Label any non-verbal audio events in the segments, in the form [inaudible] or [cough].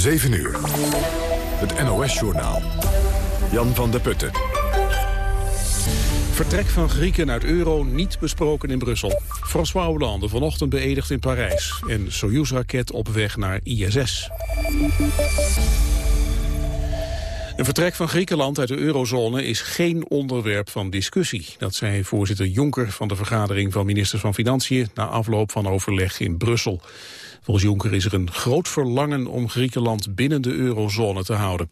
7 uur. Het NOS-journaal. Jan van der Putten. Vertrek van Grieken uit euro niet besproken in Brussel. François Hollande vanochtend beëdigd in Parijs. En Soyuz-raket op weg naar ISS. Een vertrek van Griekenland uit de eurozone is geen onderwerp van discussie. Dat zei voorzitter Jonker van de vergadering van ministers van Financiën... na afloop van overleg in Brussel. Volgens Jonker is er een groot verlangen om Griekenland binnen de eurozone te houden.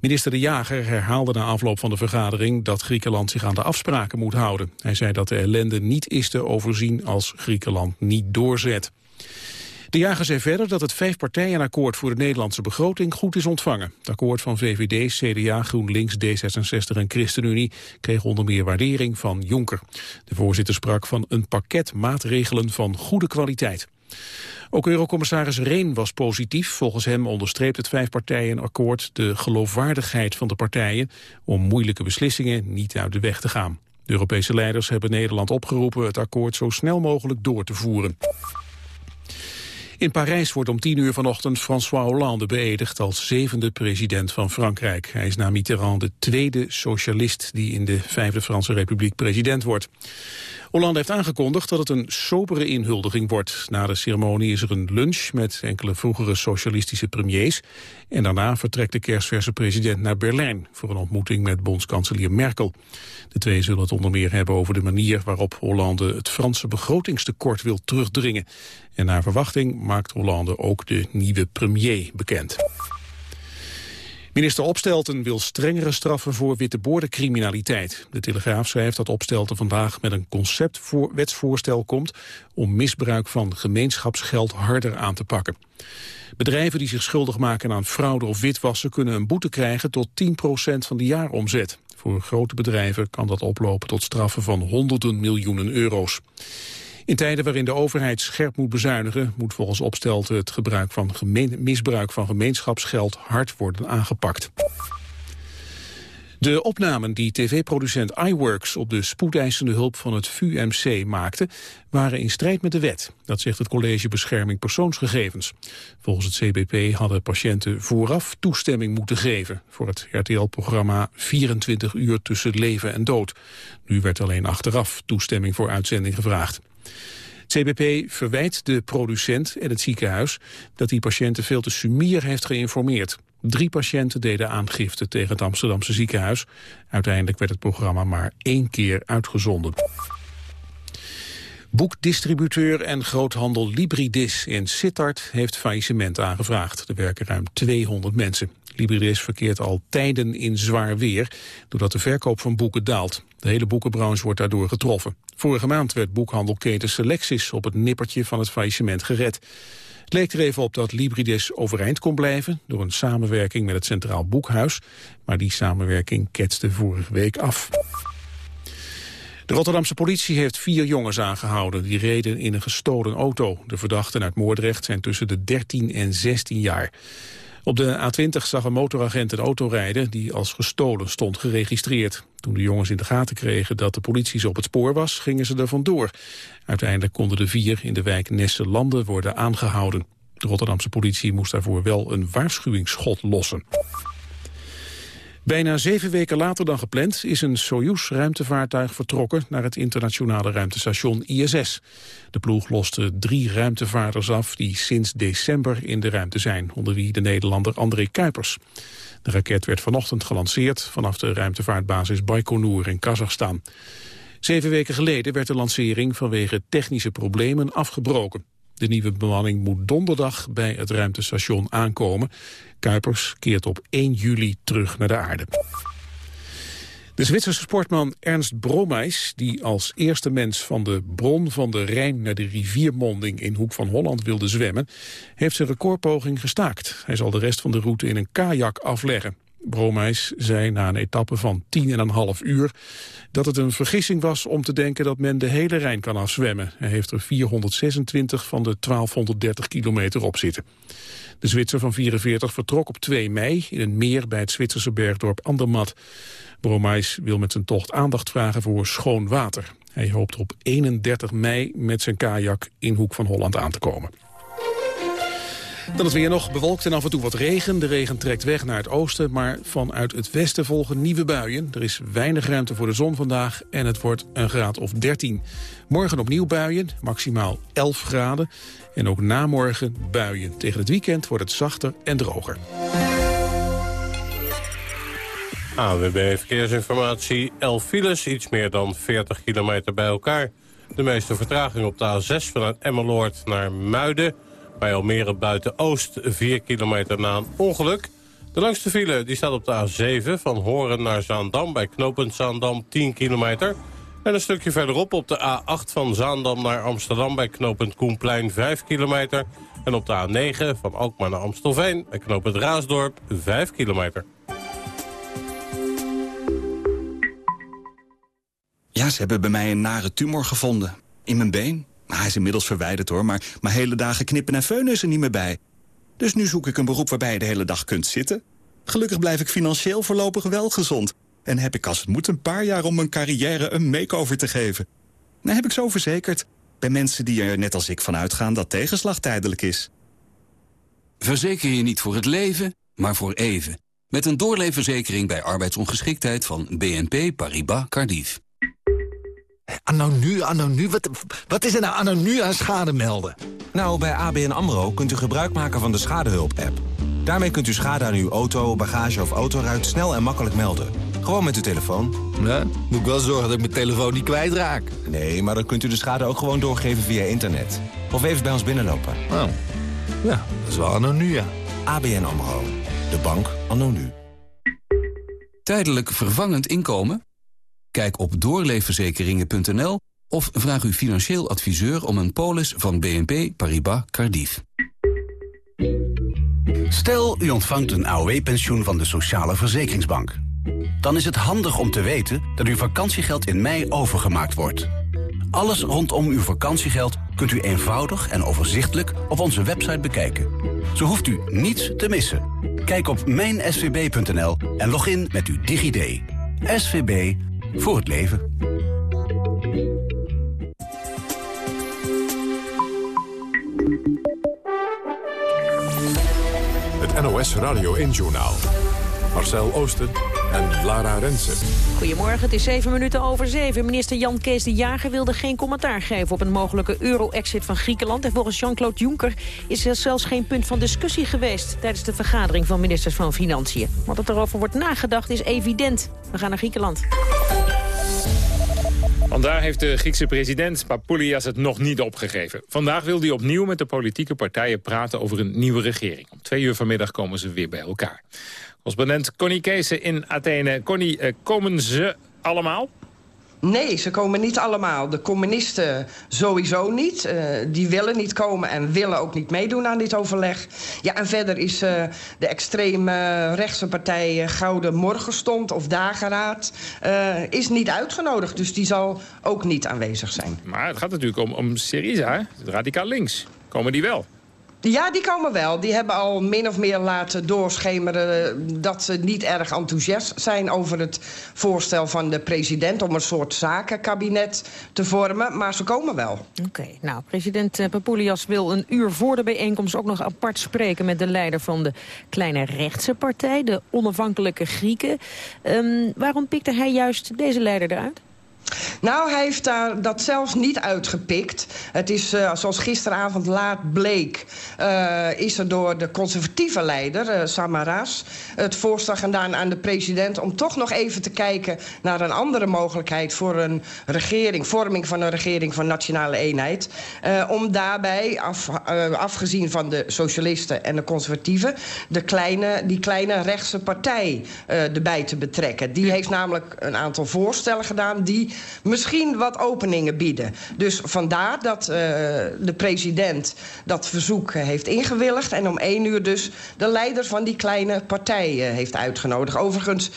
Minister De Jager herhaalde na afloop van de vergadering dat Griekenland zich aan de afspraken moet houden. Hij zei dat de ellende niet is te overzien als Griekenland niet doorzet. De jager zei verder dat het vijfpartijenakkoord voor de Nederlandse begroting goed is ontvangen. Het akkoord van VVD, CDA, GroenLinks, D66 en ChristenUnie kreeg onder meer waardering van Jonker. De voorzitter sprak van een pakket maatregelen van goede kwaliteit. Ook Eurocommissaris Reen was positief. Volgens hem onderstreept het vijfpartijenakkoord de geloofwaardigheid van de partijen om moeilijke beslissingen niet uit de weg te gaan. De Europese leiders hebben Nederland opgeroepen het akkoord zo snel mogelijk door te voeren. In Parijs wordt om tien uur vanochtend François Hollande beëdigd als zevende president van Frankrijk. Hij is na Mitterrand de tweede socialist die in de Vijfde Franse Republiek president wordt. Hollande heeft aangekondigd dat het een sobere inhuldiging wordt. Na de ceremonie is er een lunch met enkele vroegere socialistische premiers. En daarna vertrekt de kerstverse president naar Berlijn... voor een ontmoeting met bondskanselier Merkel. De twee zullen het onder meer hebben over de manier waarop Hollande... het Franse begrotingstekort wil terugdringen. En naar verwachting maakt Hollande ook de nieuwe premier bekend. Minister Opstelten wil strengere straffen voor witteboordencriminaliteit. De Telegraaf schrijft dat Opstelten vandaag met een conceptwetsvoorstel komt... om misbruik van gemeenschapsgeld harder aan te pakken. Bedrijven die zich schuldig maken aan fraude of witwassen... kunnen een boete krijgen tot 10% van de jaaromzet. Voor grote bedrijven kan dat oplopen tot straffen van honderden miljoenen euro's. In tijden waarin de overheid scherp moet bezuinigen... moet volgens Opstelten het gebruik van misbruik van gemeenschapsgeld hard worden aangepakt. De opnamen die tv-producent iWorks op de spoedeisende hulp van het VUMC maakte, waren in strijd met de wet. Dat zegt het College Bescherming Persoonsgegevens. Volgens het CBP hadden patiënten vooraf toestemming moeten geven voor het RTL-programma 24 uur tussen leven en dood. Nu werd alleen achteraf toestemming voor uitzending gevraagd. CBP verwijt de producent en het ziekenhuis dat die patiënten veel te sumier heeft geïnformeerd. Drie patiënten deden aangifte tegen het Amsterdamse ziekenhuis. Uiteindelijk werd het programma maar één keer uitgezonden. Boekdistributeur en groothandel Libridis in Sittard heeft faillissement aangevraagd. Er werken ruim 200 mensen. Libridis verkeert al tijden in zwaar weer, doordat de verkoop van boeken daalt. De hele boekenbranche wordt daardoor getroffen. Vorige maand werd boekhandelketen Selectis op het nippertje van het faillissement gered. Het leek er even op dat Libridis overeind kon blijven door een samenwerking met het Centraal Boekhuis, maar die samenwerking ketste vorige week af. De Rotterdamse politie heeft vier jongens aangehouden. Die reden in een gestolen auto. De verdachten uit Moordrecht zijn tussen de 13 en 16 jaar. Op de A20 zag een motoragent een auto rijden die als gestolen stond geregistreerd. Toen de jongens in de gaten kregen dat de politie ze op het spoor was, gingen ze er vandoor. Uiteindelijk konden de vier in de wijk Nesse Landen worden aangehouden. De Rotterdamse politie moest daarvoor wel een waarschuwingsschot lossen. Bijna zeven weken later dan gepland is een Soyuz-ruimtevaartuig vertrokken naar het internationale ruimtestation ISS. De ploeg loste drie ruimtevaarders af die sinds december in de ruimte zijn, onder wie de Nederlander André Kuipers. De raket werd vanochtend gelanceerd vanaf de ruimtevaartbasis Baikonur in Kazachstan. Zeven weken geleden werd de lancering vanwege technische problemen afgebroken. De nieuwe bemanning moet donderdag bij het ruimtestation aankomen. Kuipers keert op 1 juli terug naar de aarde. De Zwitserse sportman Ernst Bromeis, die als eerste mens van de bron van de Rijn naar de riviermonding in Hoek van Holland wilde zwemmen, heeft zijn recordpoging gestaakt. Hij zal de rest van de route in een kajak afleggen. Bromeis zei na een etappe van 10,5 uur dat het een vergissing was om te denken dat men de hele Rijn kan afzwemmen. Hij heeft er 426 van de 1230 kilometer op zitten. De Zwitser van 44 vertrok op 2 mei in een meer bij het Zwitserse bergdorp Andermatt. Bromeis wil met zijn tocht aandacht vragen voor schoon water. Hij hoopt op 31 mei met zijn kajak in Hoek van Holland aan te komen. Dan het weer nog bewolkt en af en toe wat regen. De regen trekt weg naar het oosten, maar vanuit het westen volgen nieuwe buien. Er is weinig ruimte voor de zon vandaag en het wordt een graad of 13. Morgen opnieuw buien, maximaal 11 graden. En ook namorgen buien. Tegen het weekend wordt het zachter en droger. AWB Verkeersinformatie. 11 files, iets meer dan 40 kilometer bij elkaar. De meeste vertraging op de A6 vanuit Emmeloord naar Muiden bij Almere buiten Oost, 4 kilometer na een ongeluk. De langste file die staat op de A7 van Horen naar Zaandam... bij knooppunt Zaandam 10 kilometer. En een stukje verderop op de A8 van Zaandam naar Amsterdam... bij knooppunt Koenplein 5 kilometer. En op de A9 van Alkmaar naar Amstelveen... bij knooppunt Raasdorp 5 kilometer. Ja, ze hebben bij mij een nare tumor gevonden. In mijn been. Hij is inmiddels verwijderd hoor, maar mijn hele dagen knippen en feunen is er niet meer bij. Dus nu zoek ik een beroep waarbij je de hele dag kunt zitten. Gelukkig blijf ik financieel voorlopig wel gezond. En heb ik als het moet een paar jaar om mijn carrière een makeover te geven. Nou heb ik zo verzekerd. Bij mensen die er net als ik van uitgaan dat tegenslag tijdelijk is. Verzeker je niet voor het leven, maar voor even. Met een doorleefverzekering bij arbeidsongeschiktheid van BNP Paribas Cardiff. Anno nu, anno nu, wat, wat is er nou anno nu aan schade melden? Nou, bij ABN AMRO kunt u gebruik maken van de Schadehulp-app. Daarmee kunt u schade aan uw auto, bagage of autoruit snel en makkelijk melden. Gewoon met uw telefoon. Ja, moet ik wel zorgen dat ik mijn telefoon niet kwijtraak. Nee, maar dan kunt u de schade ook gewoon doorgeven via internet. Of even bij ons binnenlopen. Oh, ja, dat is wel anno nu, ja. ABN AMRO, de bank anno nu. Tijdelijk vervangend inkomen? Kijk op doorleefverzekeringen.nl of vraag uw financieel adviseur om een polis van BNP Paribas Cardiff. Stel, u ontvangt een AOW-pensioen van de Sociale Verzekeringsbank. Dan is het handig om te weten dat uw vakantiegeld in mei overgemaakt wordt. Alles rondom uw vakantiegeld kunt u eenvoudig en overzichtelijk op onze website bekijken. Zo hoeft u niets te missen. Kijk op mijnsvb.nl en log in met uw DigiD. SVB voor het leven. Het NOS Radio 1-journaal. Marcel Oosten en Lara Rensen. Goedemorgen, het is zeven minuten over zeven. Minister Jan Kees de Jager wilde geen commentaar geven... op een mogelijke euro-exit van Griekenland. En volgens Jean-Claude Juncker is er zelfs geen punt van discussie geweest... tijdens de vergadering van ministers van Financiën. Wat er erover wordt nagedacht is evident. We gaan naar Griekenland. Vandaar heeft de Griekse president Papoulias het nog niet opgegeven. Vandaag wil hij opnieuw met de politieke partijen praten over een nieuwe regering. Om twee uur vanmiddag komen ze weer bij elkaar. Correspondent Connie Kees in Athene. Connie, eh, komen ze allemaal? Nee, ze komen niet allemaal. De communisten sowieso niet. Uh, die willen niet komen en willen ook niet meedoen aan dit overleg. Ja, en verder is uh, de extreme rechtse partij Gouden Morgenstond of Dageraad... Is niet uitgenodigd, dus die zal ook niet aanwezig zijn. Maar het gaat natuurlijk om, om Syriza, radicaal links. Komen die wel? Ja, die komen wel. Die hebben al min of meer laten doorschemeren... dat ze niet erg enthousiast zijn over het voorstel van de president... om een soort zakenkabinet te vormen, maar ze komen wel. Oké, nou, president eh, Papoulias wil een uur voor de bijeenkomst... ook nog apart spreken met de leider van de kleine rechtse partij... de onafhankelijke Grieken. Um, waarom pikte hij juist deze leider eruit? Nou, hij heeft daar dat zelfs niet uitgepikt. Het is, uh, zoals gisteravond laat bleek... Uh, is er door de conservatieve leider, uh, Samaras... het voorstel gedaan aan de president... om toch nog even te kijken naar een andere mogelijkheid... voor een regering, vorming van een regering van nationale eenheid. om daarbij, af, afgezien van de socialisten en de conservatieven... De kleine, die kleine rechtse partij erbij te betrekken. Die heeft namelijk een aantal voorstellen gedaan... die misschien wat openingen bieden. Dus vandaar dat uh, de president dat verzoek heeft ingewilligd... en om één uur dus de leider van die kleine partij uh, heeft uitgenodigd. Overigens,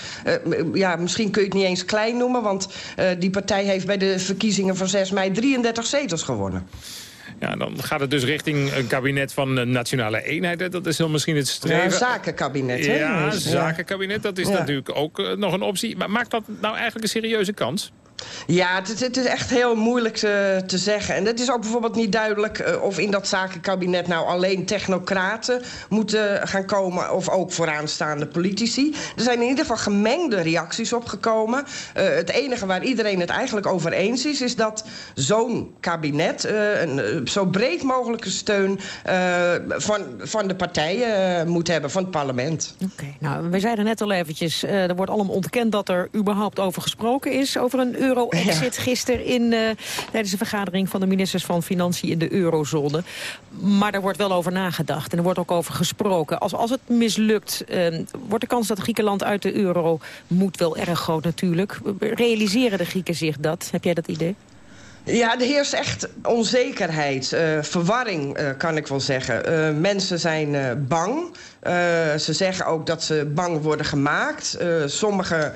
ja, misschien kun je het niet eens klein noemen... want die partij heeft bij de verkiezingen van 6 mei 33 zetels gewonnen. Ja, dan gaat het dus richting een kabinet van nationale eenheid. Dat is dan misschien het streven. Ja, zakenkabinet. Hè? Ja, zakenkabinet. Dat is ja. natuurlijk ook nog een optie. Maar maakt dat nou eigenlijk een serieuze kans? Ja, het, het, is echt heel moeilijk te, te zeggen. En het is ook bijvoorbeeld niet duidelijk uh, of in dat zakenkabinet nou alleen technocraten moeten gaan komen of ook vooraanstaande politici. Er zijn in ieder geval gemengde reacties opgekomen. Uh, het enige waar iedereen het eigenlijk over eens is, is dat zo'n kabinet uh, een zo breed mogelijke steun van, van de partijen moet hebben, van het parlement. Oké, nou, we zeiden net al eventjes, er wordt allemaal ontkend dat er überhaupt over gesproken is, over een euro-exit gisteren in, uh, tijdens de vergadering van de ministers van Financiën in de eurozone. Maar daar wordt wel over nagedacht en er wordt ook over gesproken. Als, als het mislukt, uh, wordt de kans dat Griekenland uit de euro moet wel erg groot natuurlijk. Realiseren de Grieken zich dat? Heb jij dat idee? Ja, er heerst echt onzekerheid, uh, verwarring uh, kan ik wel zeggen. Uh, mensen zijn bang. Ze zeggen ook dat ze bang worden gemaakt. sommigen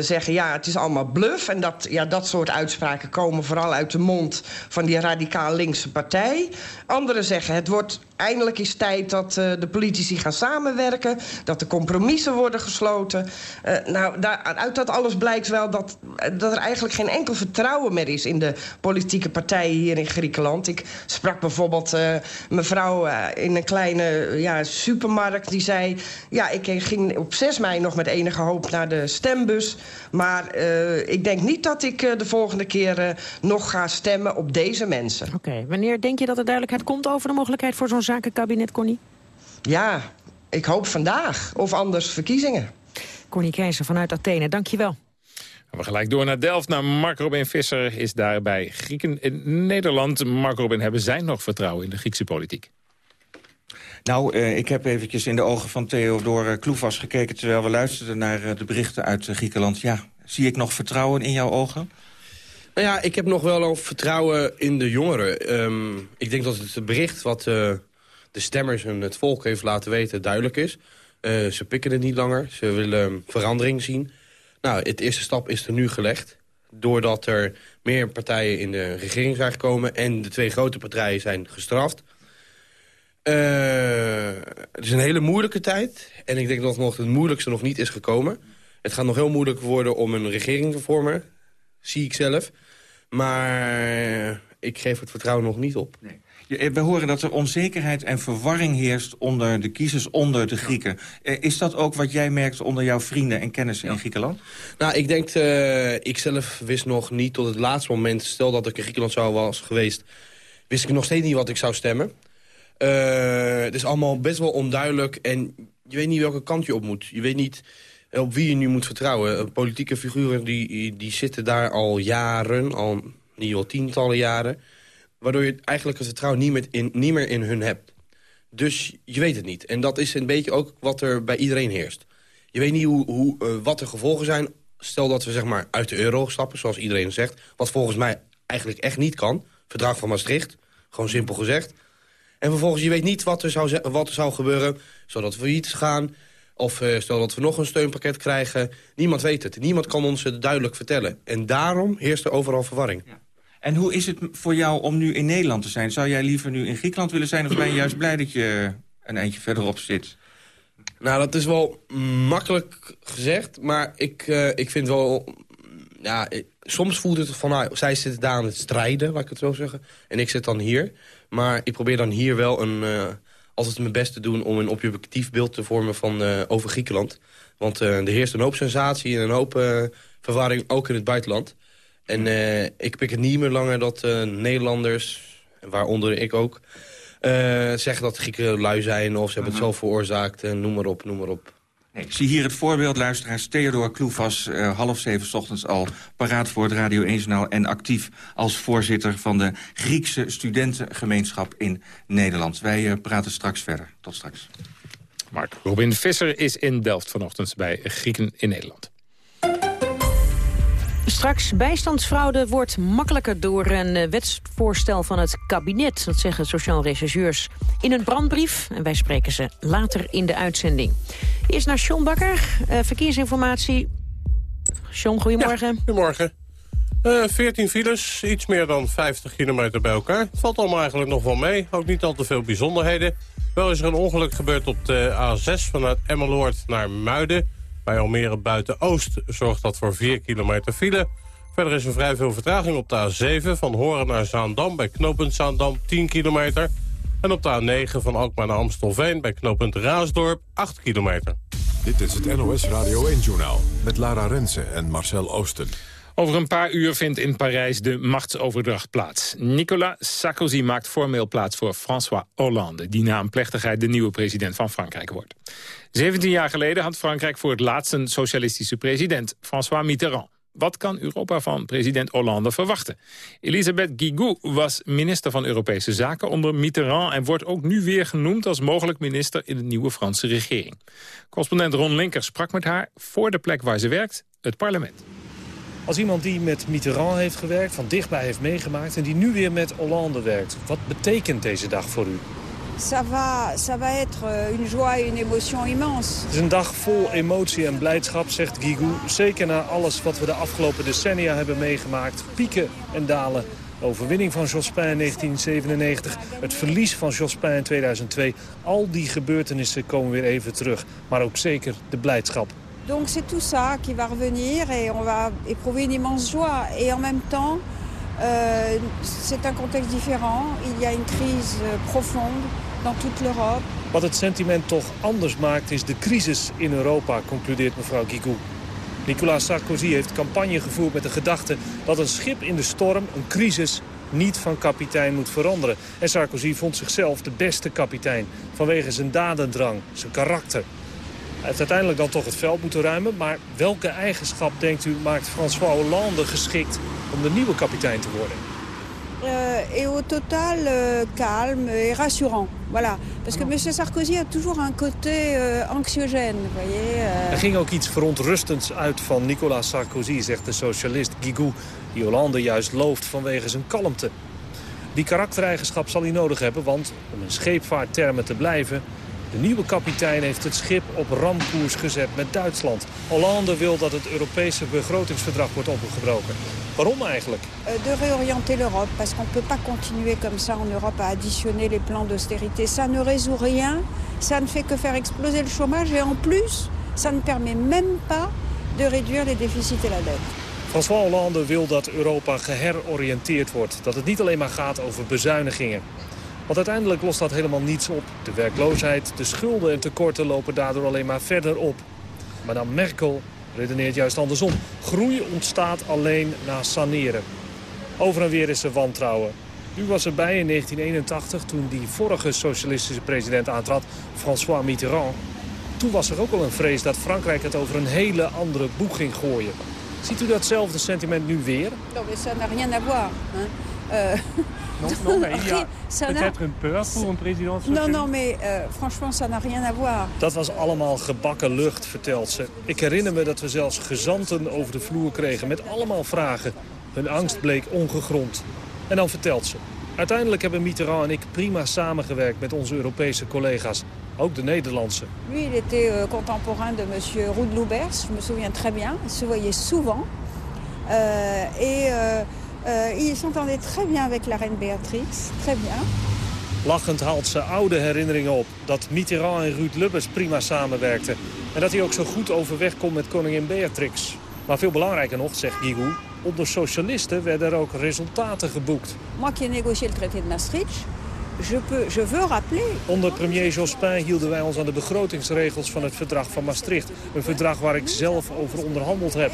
zeggen ja, het is allemaal bluff. En dat, ja, dat soort uitspraken komen vooral uit de mond van die radicaal linkse partij. Anderen zeggen het wordt eindelijk is tijd dat de politici gaan samenwerken. Dat de compromissen worden gesloten. Nou, daar, uit dat alles blijkt wel dat, dat er eigenlijk geen enkel vertrouwen meer is... in de politieke partijen hier in Griekenland. Ik sprak bijvoorbeeld mevrouw in een kleine ja, supermarkt die zei... ja, ik ging op 6 mei nog met enige hoop naar de stembus... maar ik denk niet dat ik de volgende keer nog ga stemmen op deze mensen. Oké, okay. wanneer denk je dat er duidelijkheid komt over de mogelijkheid voor zo'n zakenkabinet, Connie? Ja, ik hoop vandaag. Of anders verkiezingen. Connie Keizer vanuit Athene, dankjewel. We gelijk door naar Delft, naar Mark Robin Visser is daar bij Grieken in Nederland. Mark Robin, hebben zij nog vertrouwen in de Griekse politiek? Nou, uh, ik heb eventjes in de ogen van Theodore Kloefas gekeken... terwijl we luisterden naar uh, de berichten uit uh, Griekenland. Ja, zie ik nog vertrouwen in jouw ogen? Nou ja, ik heb nog wel vertrouwen in de jongeren. Um, ik denk dat het bericht wat de stemmers en het volk heeft laten weten duidelijk is. Ze pikken het niet langer, ze willen verandering zien. Nou, het eerste stap is er nu gelegd. Doordat er meer partijen in de regering zijn gekomen... en de twee grote partijen zijn gestraft. Uh, het is een hele moeilijke tijd. En ik denk dat nog het moeilijkste nog niet is gekomen. Het gaat nog heel moeilijk worden om een regering te vormen. Zie ik zelf. Maar ik geef het vertrouwen nog niet op. Nee. Eh, we horen dat er onzekerheid en verwarring heerst onder de kiezers, onder de Grieken. Ja. Is dat ook wat jij merkt onder jouw vrienden en kennissen ja. in Griekenland? Nou, ik denk, uh, ik zelf wist nog niet tot het laatste moment... stel dat ik in Griekenland zou was geweest... wist ik nog steeds niet wat ik zou stemmen. Uh, het is allemaal best wel onduidelijk en je weet niet welke kant je op moet. Je weet niet op wie je nu moet vertrouwen. Politieke figuren die, die zitten daar al jaren, al niet al tientallen jaren... waardoor je eigenlijk het vertrouwen niet meer, in, niet meer in hun hebt. Dus je weet het niet. En dat is een beetje ook wat er bij iedereen heerst. Je weet niet hoe, hoe, wat de gevolgen zijn. Stel dat we zeg maar, uit de euro stappen, zoals iedereen zegt. Wat volgens mij eigenlijk echt niet kan. Verdrag van Maastricht, gewoon simpel gezegd. En vervolgens, je weet niet wat er zou, wat er zou gebeuren... zodat we failliet gaan, of uh, stel dat we nog een steunpakket krijgen. Niemand weet het. Niemand kan ons het duidelijk vertellen. En daarom heerst er overal verwarring. Ja. En hoe is het voor jou om nu in Nederland te zijn? Zou jij liever nu in Griekenland willen zijn... of ben je juist blij dat je een eindje verderop zit? Nou, dat is wel makkelijk gezegd. Maar ik, uh, ik vind wel... Ja, ik, soms voelt het van... Nou, zij zitten daar aan het strijden, laat ik het zo zeggen. En ik zit dan hier. Maar ik probeer dan hier wel een... Uh, altijd mijn best te doen om een objectief beeld te vormen van, uh, over Griekenland. Want uh, er heerst een hoop sensatie en een hoop verwarring, ook in het buitenland. En ik pik het niet meer langer dat Nederlanders, waaronder ik ook... zeggen dat Grieken lui zijn of ze hebben het zelf veroorzaakt. en noem maar op, noem maar op. Ik zie hier het voorbeeld, luisteraars. Theodor Kloefas, uh, half zeven ochtends al paraat voor het Radio 1 Journaal... en actief als voorzitter van de Griekse studentengemeenschap in Nederland. Wij uh, praten straks verder. Tot straks. Mark Robin Visser is in Delft vanochtend bij Grieken in Nederland. Straks bijstandsfraude wordt makkelijker door een eh, wetsvoorstel van het kabinet. Dat zeggen sociaal rechercheurs in een brandbrief. En wij spreken ze later in de uitzending. Eerst naar John Bakker, uh, verkeersinformatie. John, goedemorgen. Goedemorgen. Uh, eh, 14 files, iets meer dan 50 kilometer bij elkaar. Het valt allemaal eigenlijk nog wel mee, ook niet al te veel bijzonderheden. Wel is er een ongeluk gebeurd op de A6 vanuit Emmeloord naar Muiden. Bij Almere Buiten-Oost zorgt dat voor 4 kilometer file. Verder is er vrij veel vertraging op de A7 van Horen naar Zaandam... bij knooppunt Zaandam 10 kilometer. En op de A9 van Alkmaar naar Amstelveen bij knooppunt Raasdorp 8 kilometer. Dit is het NOS Radio 1-journaal met Lara Rensen en Marcel Oosten. Over een paar uur vindt in Parijs de machtsoverdracht plaats. Nicolas Sarkozy maakt formeel plaats voor François Hollande... die na een plechtigheid de nieuwe president van Frankrijk wordt. 17 jaar geleden had Frankrijk voor het laatst een socialistische president... François Mitterrand. Wat kan Europa van president Hollande verwachten? Elisabeth Guigou was minister van Europese Zaken onder Mitterrand... en wordt ook nu weer genoemd als mogelijk minister in de nieuwe Franse regering. Correspondent Ron Linker sprak met haar voor de plek waar ze werkt, het parlement. Als iemand die met Mitterrand heeft gewerkt, van dichtbij heeft meegemaakt... en die nu weer met Hollande werkt, wat betekent deze dag voor u? Ça va, ça va être une joie et une émotion immense. Het is een dag vol emotie en blijdschap, zegt Guigou. Zeker na alles wat we de afgelopen decennia hebben meegemaakt. Pieken en dalen. De overwinning van Jospin in 1997, het verlies van Jospin in 2002. Al die gebeurtenissen komen weer even terug. Maar ook zeker de blijdschap. Donc c'est tout ça qui va revenir et on va éprouver une immense joie. Et en même temps, euh, c'est un contexte différent. Il y a une crise profonde dans toute l'Europe. Wat het sentiment toch anders maakt is de crisis in Europa, concludeert mevrouw Guigou. Nicolas Sarkozy heeft campagne gevoerd met de gedachte dat een schip in de storm, een crisis, niet van kapitein moet veranderen. En Sarkozy vond zichzelf de beste kapitein vanwege zijn dadendrang, zijn karakter. Heeft uiteindelijk dan toch het veld moeten ruimen. Maar welke eigenschap, denkt u, maakt François Hollande geschikt om de nieuwe kapitein te worden? Et au total euh, calme et rassurant. Voilà. Parce que M. Sarkozy a toujours un côté euh, anxiogène. Voyez, euh. Er ging ook iets verontrustends uit van Nicolas Sarkozy, zegt de socialist Guigou... die Hollande juist looft vanwege zijn kalmte. Die karaktereigenschap zal hij nodig hebben, want om in scheepvaarttermen te blijven... De nieuwe kapitein heeft het schip op ramkoers gezet met Duitsland. Hollande wil dat het Europese begrotingsverdrag wordt opgebroken. Waarom eigenlijk? de réorienter l'Europe, parce qu'on peut pas continuer comme ça en Europe à additionner les plans d'austérité. Ça ne résout rien, ça ne fait que faire exploser le chômage et en plus, ça ne permet même pas de réduire les déficits et la dette. François Hollande wil dat Europa geheroriënteerd wordt. Dat het niet alleen maar gaat over bezuinigingen. Want uiteindelijk lost dat helemaal niets op. De werkloosheid, de schulden en tekorten lopen daardoor alleen maar verder op. Madame Merkel redeneert juist andersom. Groei ontstaat alleen na saneren. Over en weer is er wantrouwen. U was erbij in 1981 toen die vorige socialistische president aantrad, François Mitterrand. Toen was er ook al een vrees dat Frankrijk het over een hele andere boek ging gooien. Ziet u datzelfde sentiment nu weer? Non, mais ça n'a rien à. Non, non, mais il y a peut-être une peur pour un président Non, non, mais euh, franchement, ça n'a rien à voir. Dat was allemaal gebakken lucht, vertelt ze. Ik herinner me dat we zelfs gezanten over de vloer kregen met allemaal vragen. Hun angst bleek ongegrond. En dan vertelt ze. Uiteindelijk hebben Mitterrand en ik prima samengewerkt met onze Europese collega's. Ook de Nederlandse. Lui, il était euh, contemporain de monsieur Roux de Loubers, je me souviens très bien. Ils se voyaient souvent. Euh, et... Euh, Uh, ils s'entendaient très bien avec la reine très bien. Lachend haalt ze oude herinneringen op. Dat Mitterrand en Ruud Lubbers prima samenwerkten. En dat hij ook zo goed overweg kon met koningin Beatrix. Maar veel belangrijker nog, zegt Guigou... onder socialisten werden er ook resultaten geboekt. Moi qui ai négocié le traité de Maastricht... Je, peux, je veux rappeler... Onder premier Jospin hielden wij ons aan de begrotingsregels van het verdrag van Maastricht. Een verdrag waar ik zelf over onderhandeld heb.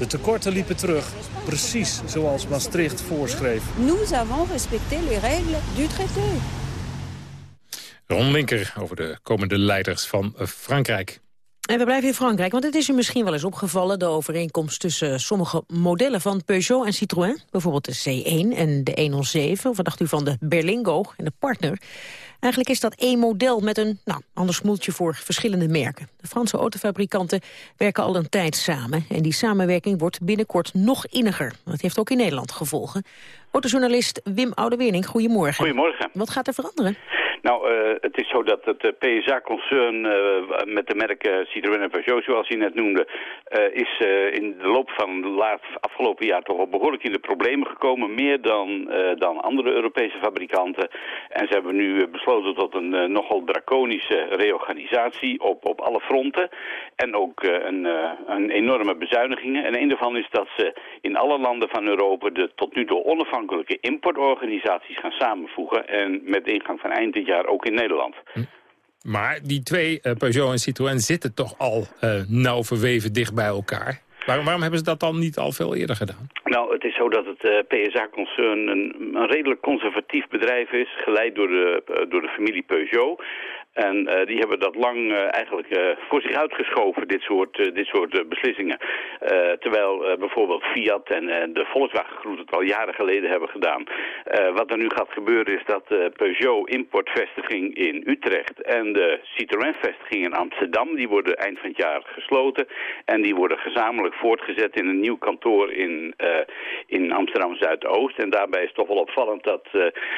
De tekorten liepen terug, precies zoals Maastricht voorschreef. Nous avons respecté les règles du traité. Ron Linker over de komende leiders van Frankrijk. En we blijven in Frankrijk, want het is u misschien wel eens opgevallen... de overeenkomst tussen sommige modellen van Peugeot en Citroën. Bijvoorbeeld de C1 en de 107. Of wat dacht u van de Berlingo en de Partner? Eigenlijk is dat één model met een nou, ander smoeltje voor verschillende merken. De Franse autofabrikanten werken al een tijd samen. En die samenwerking wordt binnenkort nog inniger. Dat heeft ook in Nederland gevolgen. Autojournalist Wim Oudewering, goedemorgen. Goedemorgen. Wat gaat er veranderen? Nou, uh, het is zo dat het PSA-concern uh, met de merken Citroën en Peugeot, zoals je net noemde, is in de loop van het laat, afgelopen jaar toch wel behoorlijk in de problemen gekomen. Meer dan, dan andere Europese fabrikanten. En ze hebben nu besloten tot een nogal draconische reorganisatie op, op alle fronten. En ook een, een enorme bezuinigingen. En een daarvan is dat ze in alle landen van Europa de tot nu toe onafhankelijke importorganisaties gaan samenvoegen. En met ingang van eind dit ook in Nederland. Hm. Maar die twee, uh, Peugeot en Citroën, zitten toch al uh, nauw verweven dicht bij elkaar? Waarom, waarom, hebben ze dat dan niet al veel eerder gedaan? Nou, het is zo dat het uh, PSA-concern een, een, redelijk conservatief bedrijf is, geleid door de, door de familie Peugeot. En uh, die hebben dat lang uh, eigenlijk uh, voor zich uitgeschoven, dit soort, dit soort beslissingen. terwijl bijvoorbeeld Fiat en de Volkswagen Groep het al jaren geleden hebben gedaan. wat er nu gaat gebeuren is dat Peugeot importvestiging in Utrecht en de Citroën-vestiging in Amsterdam, die worden eind van het jaar gesloten. En die worden gezamenlijk voortgezet in een nieuw kantoor in, in Amsterdam-Zuidoost. En daarbij is toch wel opvallend dat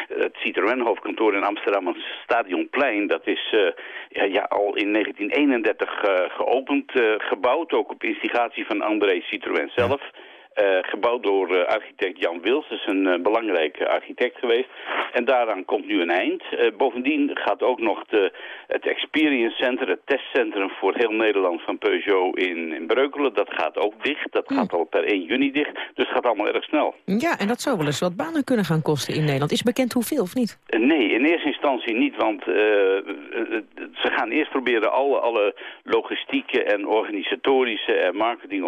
het Citroën-hoofdkantoor in Amsterdam, het Stadionplein, dat is is uh, ja, al in 1931 uh, geopend, uh, gebouwd, ook op instigatie van André Citroën zelf. Gebouwd door uh, architect Jan Wils, dat is een uh, belangrijke architect geweest. En daaraan komt nu een eind. bovendien gaat ook nog de, het Experience Center, het testcentrum voor heel Nederland van Peugeot in, in Breukelen. Dat gaat ook dicht, dat gaat al per 1 juni dicht. Dus het gaat allemaal erg snel. Ja, en dat zou wel eens wat banen kunnen gaan kosten in Nederland. Is bekend hoeveel of niet? nee, in eerste instantie niet, want ze gaan eerst proberen alle, alle logistieke en organisatorische en marketing,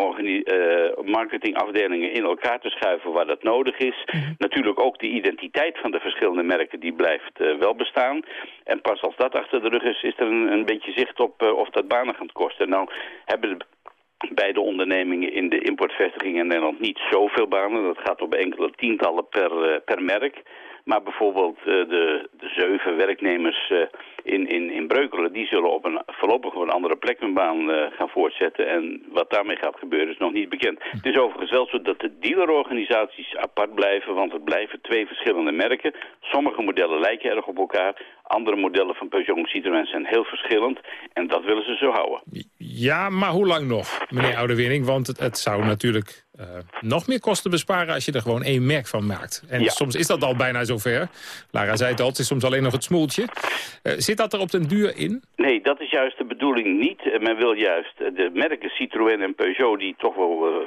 marketing afdelingen in elkaar te schuiven waar dat nodig is. Mhm. Natuurlijk ook de identiteit van de verschillende merken die blijft uh, wel bestaan. En pas als dat achter de rug is, is er een, een beetje zicht op uh, of dat banen gaat kosten. Nou hebben de beide ondernemingen in de importvestiging in Nederland niet zoveel banen. Dat gaat op enkele tientallen per, uh, per merk. Maar bijvoorbeeld uh, de, de zeven werknemers uh, in, in, in Breukelen... die zullen op een, voorlopig op een andere plek hun baan uh, gaan voortzetten. En wat daarmee gaat gebeuren is nog niet bekend. Het is overigens wel zo dat de dealerorganisaties apart blijven... want het blijven twee verschillende merken. Sommige modellen lijken erg op elkaar. Andere modellen van Peugeot en Citroën zijn heel verschillend. En dat willen ze zo houden. Ja, maar hoe lang nog, meneer Oudewinning? Want het, het zou natuurlijk uh, nog meer kosten besparen als je er gewoon één merk van maakt. En ja. soms is dat al bijna zover. Lara zei het al, het is soms alleen nog het smoeltje. Uh, zit dat er op den duur in? Nee, dat is juist de bedoeling niet. Men wil juist de merken Citroën en Peugeot... die toch wel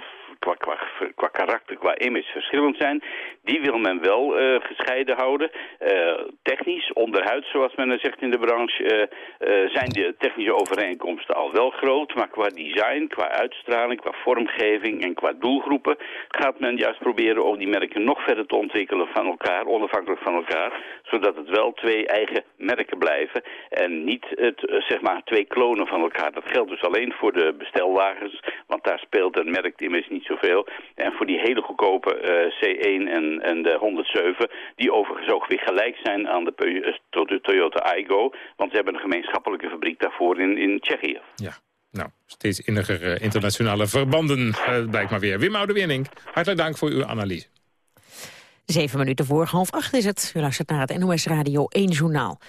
qua, qua, karakter, qua image verschillend zijn. Die wil men wel uh, gescheiden houden. Uh, technisch, onderhuid zoals men zegt in de branche, uh, zijn de technische overeenkomsten al wel groot. Maar qua design, qua uitstraling, qua vormgeving en qua doelgroepen gaat men juist proberen om die merken nog verder te ontwikkelen van elkaar, onafhankelijk van elkaar. Zodat het wel twee eigen merken blijven en niet het, zeg maar twee klonen van elkaar. Dat geldt dus alleen voor de bestelwagens, want daar speelt een merkimage niet zoveel. En voor die hele goedkope C1 en en de 107, die overigens ook weer gelijk zijn aan de, de Toyota Aygo, want ze hebben een gemeenschappelijke fabriek daarvoor in, in Tsjechië. Ja. Nou, steeds inniger uh, internationale verbanden, blijkt maar weer. Wim Oude-Winning, hartelijk dank voor uw analyse. Zeven minuten voor half acht is het. U luistert naar het NOS Radio 1 Journaal.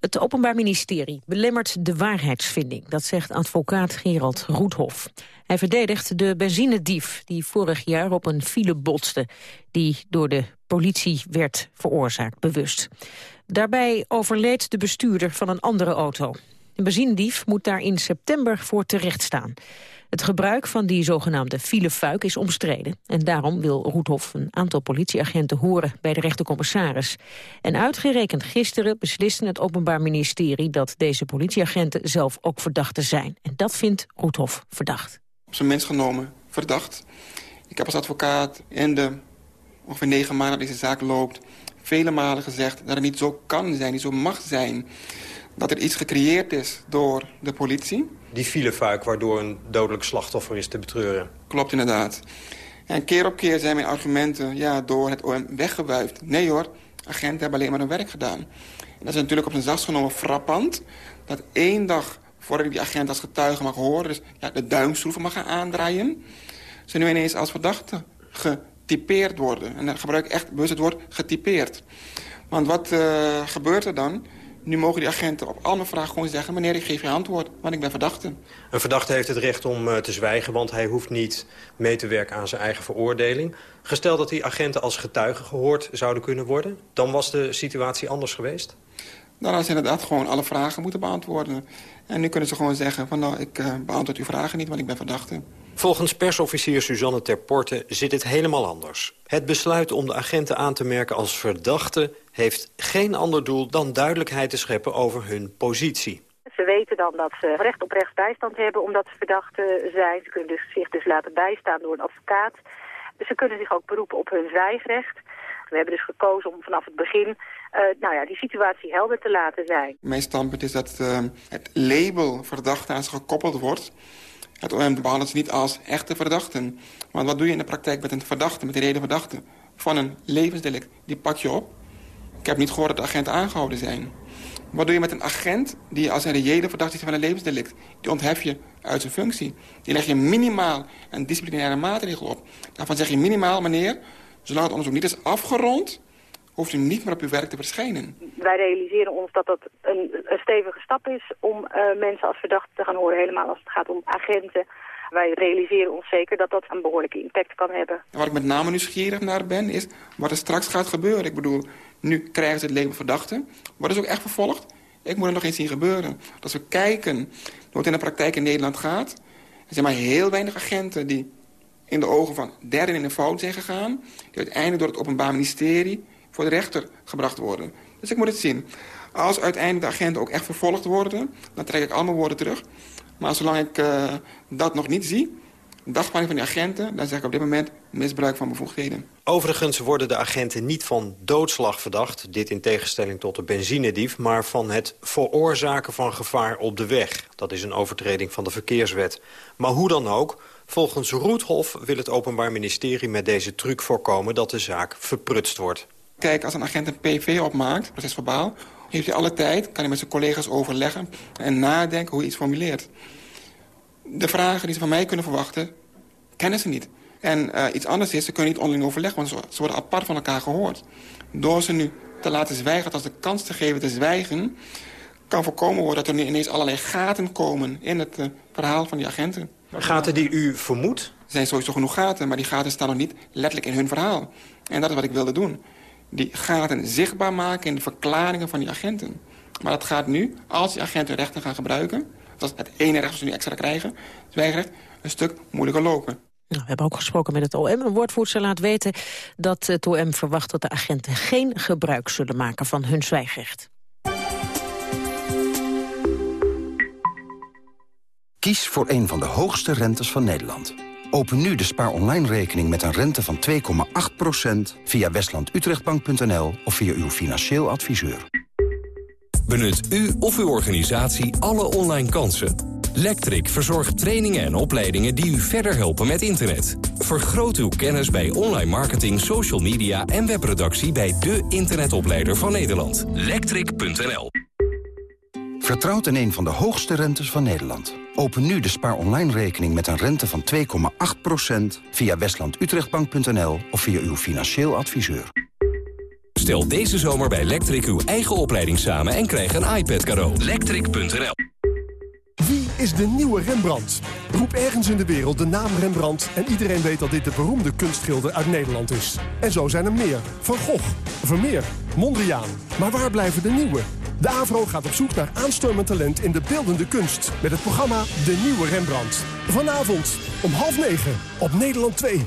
Het Openbaar Ministerie belemmert de waarheidsvinding. Dat zegt advocaat Gerald Roethoff. Hij verdedigt de benzinedief die vorig jaar op een file botste... die door de politie werd veroorzaakt, bewust. Daarbij overleed de bestuurder van een andere auto. Een benzinedief moet daar in september voor terecht staan. Het gebruik van die zogenaamde filefuik is omstreden. En daarom wil Roethoff een aantal politieagenten horen bij de rechtercommissaris. En uitgerekend gisteren besliste het Openbaar Ministerie... dat deze politieagenten zelf ook verdachten zijn. En dat vindt Roethoff verdacht. Op zijn mens genomen, verdacht. Ik heb als advocaat in de ongeveer negen maanden dat deze zaak loopt... vele malen gezegd dat het niet zo kan zijn, niet zo mag zijn... dat er iets gecreëerd is door de politie die filefuik waardoor een dodelijk slachtoffer is te betreuren. Klopt inderdaad. En keer op keer zijn mijn argumenten ja, door het OM weggewuifd. Nee hoor, agenten hebben alleen maar hun werk gedaan. En dat is natuurlijk op zijn zachtst genomen frappant... dat één dag voordat ik die agent als getuige mag horen... dus ja, de duimschroeven mag gaan aandraaien... ze nu ineens als verdachte getypeerd worden. En dan gebruik ik echt bewust het woord getypeerd. Want wat uh, gebeurt er dan? Nu mogen die agenten op alle vragen gewoon zeggen... meneer, ik geef je antwoord, want ik ben verdachte. Een verdachte heeft het recht om uh, te zwijgen... want hij hoeft niet mee te werken aan zijn eigen veroordeling. Gesteld dat die agenten als getuigen gehoord zouden kunnen worden... dan was de situatie anders geweest? Dan hadden ze inderdaad gewoon alle vragen moeten beantwoorden. En nu kunnen ze gewoon zeggen van nou, ik uh, beantwoord uw vragen niet, want ik ben verdachte. Volgens persofficier Suzanne Terporte zit het helemaal anders. Het besluit om de agenten aan te merken als verdachte... heeft geen ander doel dan duidelijkheid te scheppen over hun positie. Ze weten dan dat ze recht op rechtsbijstand hebben omdat ze verdachten zijn. Ze kunnen dus, zich dus laten bijstaan door een advocaat. Dus ze kunnen zich ook beroepen op hun zwijgrecht. We hebben dus gekozen om vanaf het begin uh, nou ja, die situatie helder te laten zijn. Mijn standpunt is dat uh, het label verdachte aan ze gekoppeld wordt. Het OM behandelt ze niet als echte verdachten. Want wat doe je in de praktijk met een verdachte, met een reden verdachte? Van een levensdelict. Die pak je op. Ik heb niet gehoord dat de agenten aangehouden zijn. Wat doe je met een agent die als een reële verdachte is van een levensdelict? Die onthef je uit zijn functie. Die leg je minimaal een disciplinaire maatregel op. Daarvan zeg je minimaal, meneer, zolang het onderzoek niet is afgerond hoeft u niet meer op uw werk te verschijnen. Wij realiseren ons dat dat een, een stevige stap is om uh, mensen als verdachte te gaan horen, helemaal als het gaat om agenten. Wij realiseren ons zeker dat dat een behoorlijke impact kan hebben. En waar ik met name nieuwsgierig naar ben, is wat er straks gaat gebeuren. Ik bedoel, nu krijgen ze het label verdachte. Wordt is ook echt vervolgd? Ik moet er nog eens zien gebeuren. Als we kijken hoe het in de praktijk in Nederland gaat... er zijn maar heel weinig agenten die in de ogen van derden in de fout zijn gegaan... die uiteindelijk door het Openbaar Ministerie voor de rechter gebracht worden. Dus ik moet het zien. Als uiteindelijk de agenten ook echt vervolgd worden... dan trek ik al mijn woorden terug. Maar zolang ik uh, dat nog niet zie... dagspanning van die agenten... dan zeg ik op dit moment misbruik van bevoegdheden. Overigens worden de agenten niet van doodslag verdacht... dit in tegenstelling tot de benzinedief... maar van het veroorzaken van gevaar op de weg. Dat is een overtreding van de verkeerswet. Maar hoe dan ook... Volgens Roethof wil het Openbaar Ministerie met deze truc voorkomen dat de zaak verprutst wordt. Kijk, als een agent een PV opmaakt, procesverbaal... heeft hij alle tijd, kan hij met zijn collega's overleggen... en nadenken hoe hij iets formuleert. De vragen die ze van mij kunnen verwachten, kennen ze niet. En uh, iets anders is, ze kunnen niet onderling overleggen... want ze worden apart van elkaar gehoord. Door ze nu te laten zwijgen, als de kans te geven te zwijgen... kan voorkomen worden dat er nu ineens allerlei gaten komen... in het uh, verhaal van die agenten. Gaten die u vermoedt? Er zijn sowieso genoeg gaten, maar die gaten staan nog niet letterlijk in hun verhaal. En dat is wat ik wilde doen die gaten zichtbaar maken in de verklaringen van die agenten. Maar dat gaat nu, als die agenten rechten gaan gebruiken... dat is het ene recht dat ze nu extra krijgen, zwijgrecht, een stuk moeilijker lopen. Nou, we hebben ook gesproken met het OM. Een woordvoerder laat weten dat het OM verwacht dat de agenten geen gebruik zullen maken van hun zwijgrecht. Kies voor een van de hoogste rentes van Nederland. Open nu de Spaar Online rekening met een rente van 2,8% via westlandutrechtbank.nl of via uw financieel adviseur. Benut u of uw organisatie alle online kansen. Lectric verzorgt trainingen en opleidingen die u verder helpen met internet. Vergroot uw kennis bij online marketing, social media en webproductie bij de internetopleider van Nederland. Lectric.nl Vertrouwt in een van de hoogste rentes van Nederland. Open nu de Spaar Online rekening met een rente van 2,8% via westlandutrechtbank.nl of via uw financieel adviseur. Stel deze zomer bij Lectric uw eigen opleiding samen en krijg een iPad cadeau. Lectric.nl Wie is de nieuwe Rembrandt? Roep ergens in de wereld de naam Rembrandt... en iedereen weet dat dit de beroemde kunstschilder uit Nederland is. En zo zijn er meer. Van Gogh, Vermeer, Mondriaan. Maar waar blijven de nieuwe? De AVRO gaat op zoek naar aanstormend talent in de beeldende kunst... met het programma De Nieuwe Rembrandt. Vanavond om half negen op Nederland 2.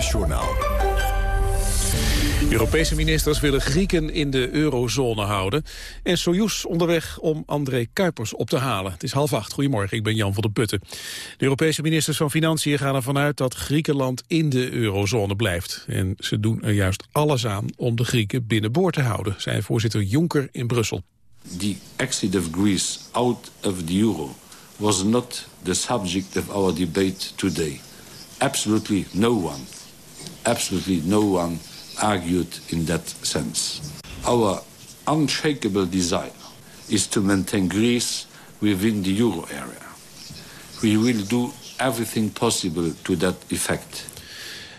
NOS-journaal. Europese ministers willen Grieken in de eurozone houden. En Soyuz onderweg om André Kuipers op te halen. Het is half acht. Goedemorgen, ik ben Jan van der Putten. De Europese ministers van Financiën gaan ervan uit dat Griekenland in de eurozone blijft. En ze doen er juist alles aan om de Grieken binnenboord te houden, zei voorzitter Juncker in Brussel. The exit of Greece out of the euro was not the subject of our debate today. Absolutely no one, absolutely no one argued in that sense. Our unshakable desire is to maintain Greece within the euro area. We will do everything possible to that effect.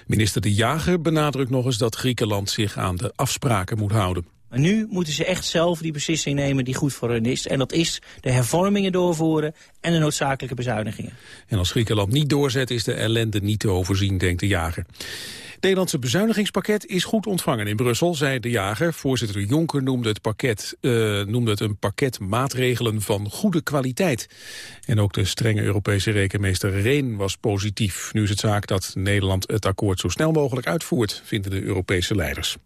Minister De Jager benadrukt nog eens dat Griekenland zich aan de afspraken moet houden. Maar nu moeten ze echt zelf die beslissing nemen die goed voor hen is. En dat is de hervormingen doorvoeren en de noodzakelijke bezuinigingen. En als Griekenland niet doorzet is de ellende niet te overzien, denkt de jager. Het Nederlandse bezuinigingspakket is goed ontvangen in Brussel, zei de jager. Voorzitter Jonker noemde het, pakket, uh, noemde het een pakket maatregelen van goede kwaliteit. En ook de strenge Europese rekenmeester Reen was positief. Nu is het zaak dat Nederland het akkoord zo snel mogelijk uitvoert, vinden de Europese leiders.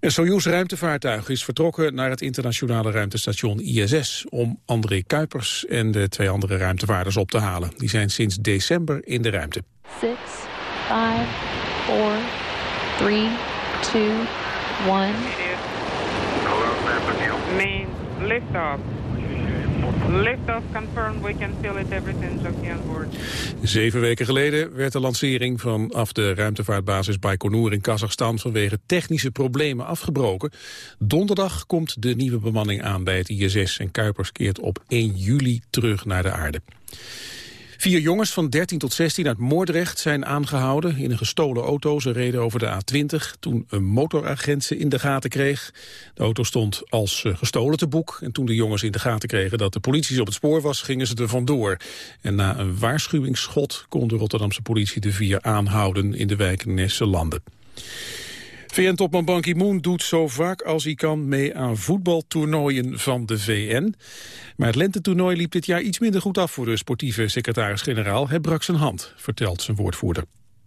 Een Soyuz-ruimtevaartuig is vertrokken naar het internationale ruimtestation ISS... om André Kuipers en de twee andere ruimtevaarders op te halen. Die zijn sinds december in de ruimte. 6, 5, 4, 3, 2, 1. Main liftoff. Liftoff confirmed. We can feel it. Everything's okay on board. Zeven weken geleden werd de lancering vanaf de ruimtevaartbasis Baikonur in Kazachstan vanwege technische problemen afgebroken. Donderdag komt de nieuwe bemanning aan bij het ISS en Kuipers keert op 1 juli terug naar de aarde. Vier jongens van 13 tot 16 uit Moordrecht zijn aangehouden in een gestolen auto. Ze reden over de A20 toen een motoragent ze in de gaten kreeg. De auto stond als eh, gestolen te boek. En toen de jongens in de gaten kregen dat de politie op het spoor was, gingen ze er vandoor. En na een waarschuwingsschot kon de Rotterdamse politie de vier aanhouden in de wijk Nesse Landen. VN-topman Ban Ki-moon doet zo vaak als hij kan mee aan voetbaltoernooien van de VN. Maar het lentetoernooi liep dit jaar iets minder goed af voor de sportieve secretaris-generaal. Hij brak zijn hand, vertelt zijn woordvoerder.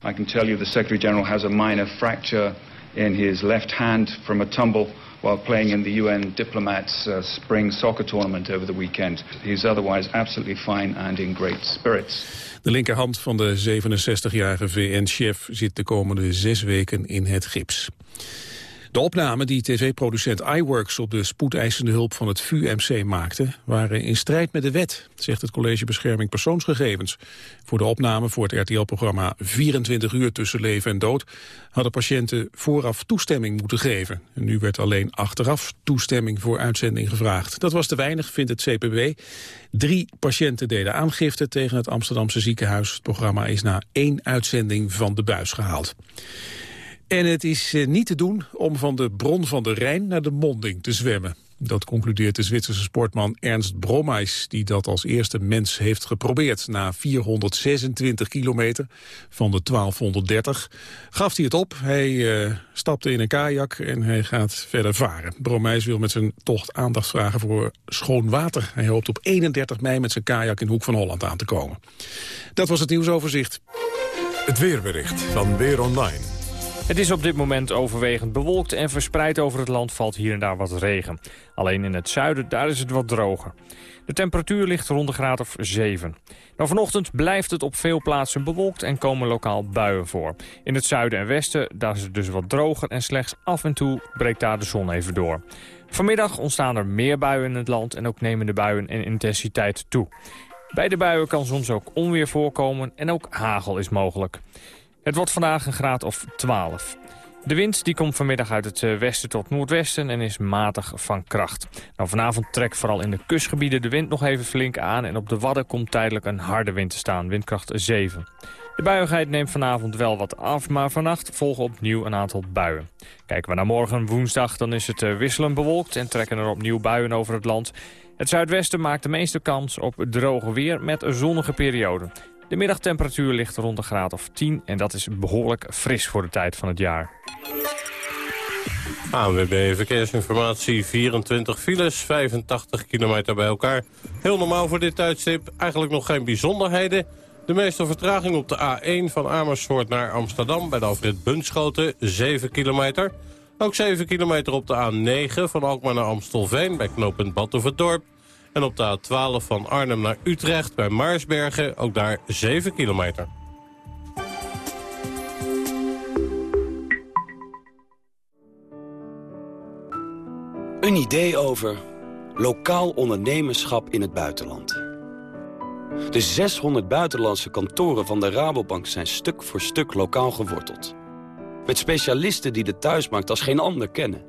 I can tell you the Secretary-General has a minor fracture in his left hand from a tumble while playing in the UN Diplomats uh, Spring Soccer Tournament over the weekend. He's otherwise absolutely fine and in great spirits. De linkerhand van de 67-jarige VN-chef zit de komende zes weken in het gips. De opnamen die tv-producent iWorks op de spoedeisende hulp van het VUMC maakte... waren in strijd met de wet, zegt het College Bescherming Persoonsgegevens. Voor de opname voor het RTL-programma 24 uur tussen leven en dood... hadden patiënten vooraf toestemming moeten geven. En nu werd alleen achteraf toestemming voor uitzending gevraagd. Dat was te weinig, vindt het CPB. Drie patiënten deden aangifte tegen het Amsterdamse ziekenhuis. Het programma is na één uitzending van de buis gehaald. En het is eh, niet te doen om van de bron van de Rijn naar de monding te zwemmen. Dat concludeert de Zwitserse sportman Ernst Brommeis... die dat als eerste mens heeft geprobeerd. Na 426 kilometer van de 1230 gaf hij het op. Hij uh, stapte in een kajak en hij gaat verder varen. Brommeis wil met zijn tocht aandacht vragen voor schoon water. Hij hoopt op 31 mei met zijn kajak in Hoek van Holland aan te komen. Dat was het nieuwsoverzicht. Het weerbericht van Weer Online. Het is op dit moment overwegend bewolkt en verspreid over het land valt hier en daar wat regen. Alleen in het zuiden, daar is het wat droger. De temperatuur ligt rond de graad of 7. Nou, vanochtend blijft het op veel plaatsen bewolkt en komen lokaal buien voor. In het zuiden en westen, daar is het dus wat droger en slechts af en toe breekt daar de zon even door. Vanmiddag ontstaan er meer buien in het land en ook nemen de buien in intensiteit toe. Bij de buien kan soms ook onweer voorkomen en ook hagel is mogelijk. Het wordt vandaag een graad of 12. De wind die komt vanmiddag uit het eh, westen tot noordwesten en is matig van kracht. Nou, vanavond trekt vooral in de kustgebieden de wind nog even flink aan... en op de Wadden komt tijdelijk een harde wind te staan, windkracht 7. De buiigheid neemt vanavond wel wat af, maar vannacht volgen opnieuw een aantal buien. Kijken we naar morgen woensdag, dan is het eh, wisselend bewolkt... en trekken er opnieuw buien over het land. Het zuidwesten maakt de meeste kans op droge weer met een zonnige periode. De middagtemperatuur ligt rond de graad of 10 en dat is behoorlijk fris voor de tijd van het jaar. ANWB Verkeersinformatie, 24 files, 85 kilometer bij elkaar. Heel normaal voor dit tijdstip, eigenlijk nog geen bijzonderheden. De meeste vertraging op de A1 van Amersfoort naar Amsterdam... bij de afrit Bunschoten, 7 kilometer. Ook 7 kilometer op de A9 van Alkmaar naar Amstelveen... bij knooppunt Batuverdorp. En op de A12 van Arnhem naar Utrecht bij Maarsbergen... ook daar 7 kilometer. Een idee over lokaal ondernemerschap in het buitenland. De 600 buitenlandse kantoren van de Rabobank zijn stuk voor stuk lokaal geworteld. Met specialisten die de thuismarkt als geen ander kennen.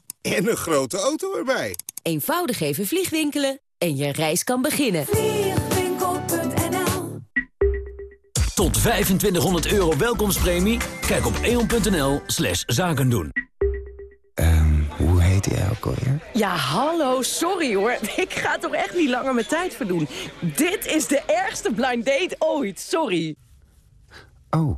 en een grote auto erbij. Eenvoudig even vliegwinkelen en je reis kan beginnen. Vliegwinkel.nl Tot 2500 euro welkomstpremie? Kijk op eon.nl slash zaken doen. Um, hoe heet hij ook alweer? Ja, hallo, sorry hoor. [laughs] Ik ga toch echt niet langer mijn tijd verdoen. Dit is de ergste blind date ooit, sorry. Oh.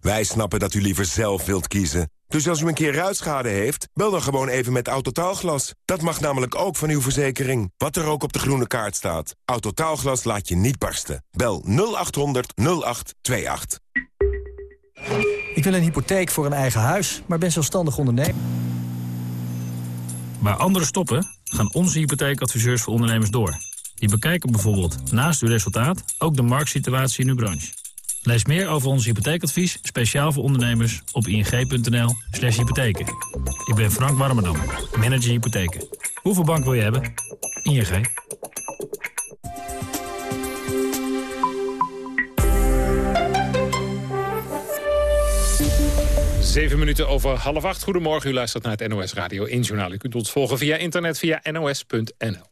Wij snappen dat u liever zelf wilt kiezen. Dus als u een keer ruitschade heeft, bel dan gewoon even met Autotaalglas. Dat mag namelijk ook van uw verzekering. Wat er ook op de groene kaart staat. Autotaalglas laat je niet barsten. Bel 0800 0828. Ik wil een hypotheek voor een eigen huis, maar ben zelfstandig ondernemer. Waar anderen stoppen, gaan onze hypotheekadviseurs voor ondernemers door. Die bekijken bijvoorbeeld naast uw resultaat ook de marktsituatie in uw branche. Lees meer over ons hypotheekadvies, speciaal voor ondernemers, op ing.nl slash hypotheken. Ik ben Frank Warmerdam, manager hypotheken. Hoeveel bank wil je hebben? ING. Zeven minuten over half acht. Goedemorgen, u luistert naar het NOS Radio 1 Journaal. U kunt ons volgen via internet via nos.nl.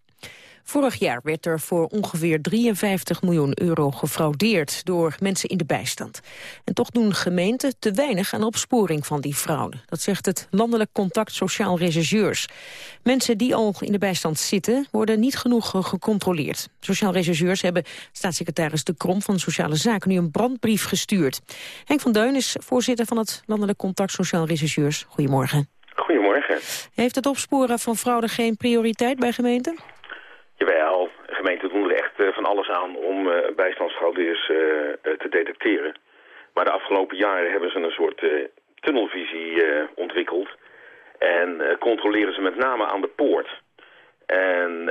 Vorig jaar werd er voor ongeveer 53 miljoen euro gefraudeerd door mensen in de bijstand. En toch doen gemeenten te weinig aan opsporing van die fraude. Dat zegt het Landelijk Contact Sociaal Rechercheurs. Mensen die al in de bijstand zitten worden niet genoeg gecontroleerd. Sociaal Rechercheurs hebben staatssecretaris De Krom van Sociale Zaken nu een brandbrief gestuurd. Henk van Deun is voorzitter van het Landelijk Contact Sociaal Rechercheurs. Goedemorgen. Goedemorgen. Heeft het opsporen van fraude geen prioriteit bij gemeenten? Jawel, gemeenten doen er echt uh, van alles aan om uh, bijstandsfraudeurs uh, te detecteren. Maar de afgelopen jaren hebben ze een soort tunnelvisie ontwikkeld. En controleren ze met name aan de poort. En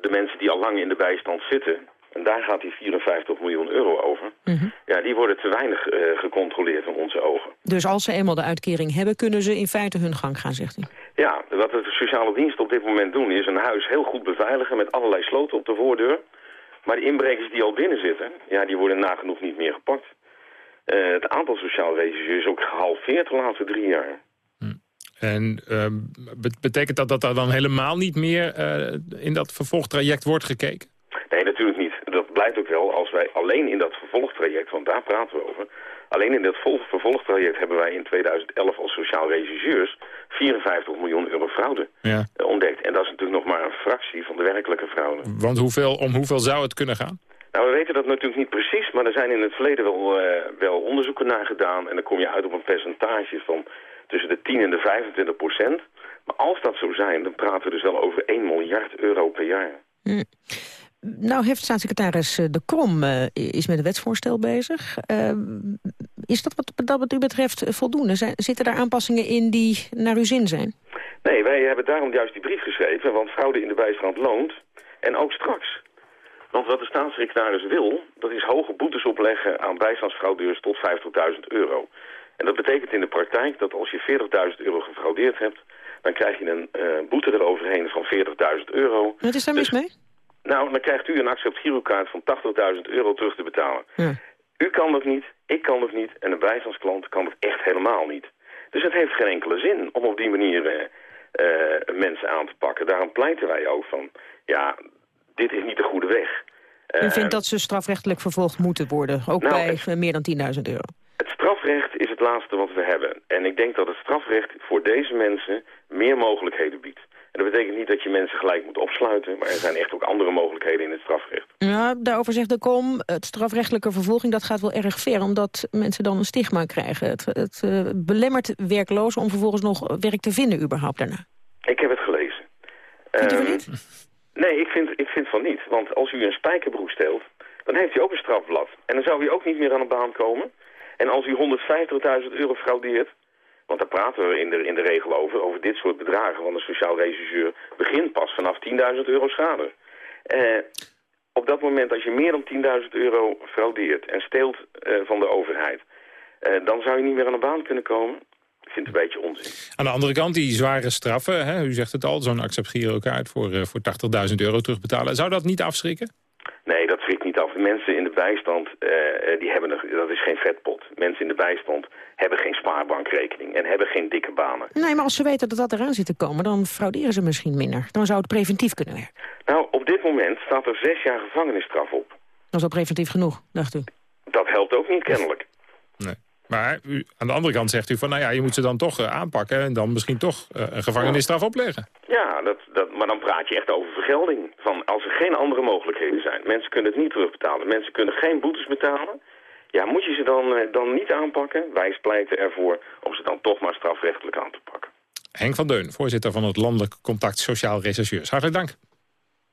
de mensen die al lang in de bijstand zitten, en daar gaat die 54 miljoen euro over. Mhm. Ja, die worden te weinig uh, gecontroleerd in onze ogen. Dus als ze eenmaal de uitkering hebben, kunnen ze in feite hun gang gaan, zegt u? Ja, wat de sociale diensten op dit moment doen is een huis heel goed beveiligen met allerlei sloten op de voordeur. Maar de inbrekers die al binnen zitten, ja, die worden nagenoeg niet meer gepakt. Uh, het aantal sociaal regisseurs is ook gehalveerd de laatste drie jaar. En uh, betekent dat dat er dan helemaal niet meer uh, in dat vervolgtraject wordt gekeken? Nee, natuurlijk niet. Dat blijkt ook wel als wij alleen in dat vervolgtraject, want daar praten we over... alleen in dat vervolgtraject hebben wij in 2011 als sociaal regisseurs 54 miljoen euro fraude ja. ontdekt. En dat is natuurlijk nog maar een fractie van de werkelijke fraude. Want hoeveel, om hoeveel zou het kunnen gaan? Nou, we weten dat natuurlijk niet precies, maar er zijn in het verleden wel, uh, wel onderzoeken naar gedaan. En dan kom je uit op een percentage van tussen de 10 en de 25 procent. Maar als dat zo zijn, dan praten we dus wel over 1 miljard euro per jaar. Mm. Nou heeft staatssecretaris De Krom uh, is met een wetsvoorstel bezig. Uh, is dat wat, dat wat u betreft voldoende? Zijn, zitten er aanpassingen in die naar uw zin zijn? Nee, wij hebben daarom juist die brief geschreven. Want fraude in de bijstand loont. En ook straks. Want wat de staatssecretaris wil, dat is hoge boetes opleggen aan bijstandsfraudeurs tot 50.000 euro. En dat betekent in de praktijk dat als je 40.000 euro gefraudeerd hebt... dan krijg je een eh, boete eroverheen van 40.000 euro. Wat is daar mis mee? Nou, dan krijgt u een accept girokaart van 80.000 euro terug te betalen. U kan dat niet, ik kan dat niet en een bijstandsklant kan het echt helemaal niet. Dus het heeft geen enkele zin om op die manier eh, eh, mensen aan te pakken. Daarom pleiten wij ook van, ja, dit is niet de goede weg. U Eh, vindt dat ze strafrechtelijk vervolgd moeten worden, ook Nou, bij het- eh, meer dan 10.000 euro? Het strafrecht is het laatste wat we hebben. En ik denk dat het strafrecht voor deze mensen meer mogelijkheden biedt. En dat betekent niet dat je mensen gelijk moet opsluiten... maar er zijn echt ook andere mogelijkheden in het strafrecht. Ja, daarover zegt de kom, het strafrechtelijke vervolging dat gaat wel erg ver... omdat mensen dan een stigma krijgen. Het, het eh, belemmert werklozen om vervolgens nog werk te vinden überhaupt daarna. Ik heb het gelezen. Vindt u Ehm, niet? Nee, ik vind, ik vind van niet. Want als u een spijkerbroek steelt, dan heeft u ook een strafblad. En dan zou u ook niet meer aan de baan komen. En als u 150.000 euro fraudeert... want daar praten we in de, in de regel over, over dit soort bedragen... want een sociaal regisseur begint pas vanaf 10.000 euro schade. Eh, op dat moment, als je meer dan 10.000 euro fraudeert en steelt eh, van de overheid... eh, dan zou je niet meer aan de baan kunnen komen. Ik vind het een beetje onzin. Aan de andere kant, die zware straffen, hè, u zegt het al, zo'n girokaart voor, voor 80.000 euro terugbetalen. Zou dat niet afschrikken? Nee, dat schrikt niet af. Mensen in de bijstand, die hebben dat is geen vetpot. Mensen in de bijstand hebben geen spaarbankrekening en hebben geen dikke banen. Nee, maar als ze weten dat dat eraan zit te komen... dan frauderen ze misschien minder. Dan zou het preventief kunnen werken. Nou, op dit moment staat er zes jaar gevangenisstraf op. Dat is al preventief genoeg, dacht u. Dat helpt ook niet kennelijk. Nee. Maar u, aan de andere kant zegt u van, nou ja, je moet ze dan toch eh, aanpakken... en dan misschien toch eh, een gevangenisstraf opleggen. Ja, dat, dat, maar dan praat je echt over vergelding. Van als er geen andere mogelijkheden zijn. Mensen kunnen het niet terugbetalen. Mensen kunnen geen boetes betalen. Ja, moet je ze dan, eh, dan niet aanpakken? Wij pleiten ervoor om ze dan toch maar strafrechtelijk aan te pakken. Henk van Deun, voorzitter van het Landelijk Contact Sociaal Rechercheurs. Hartelijk dank.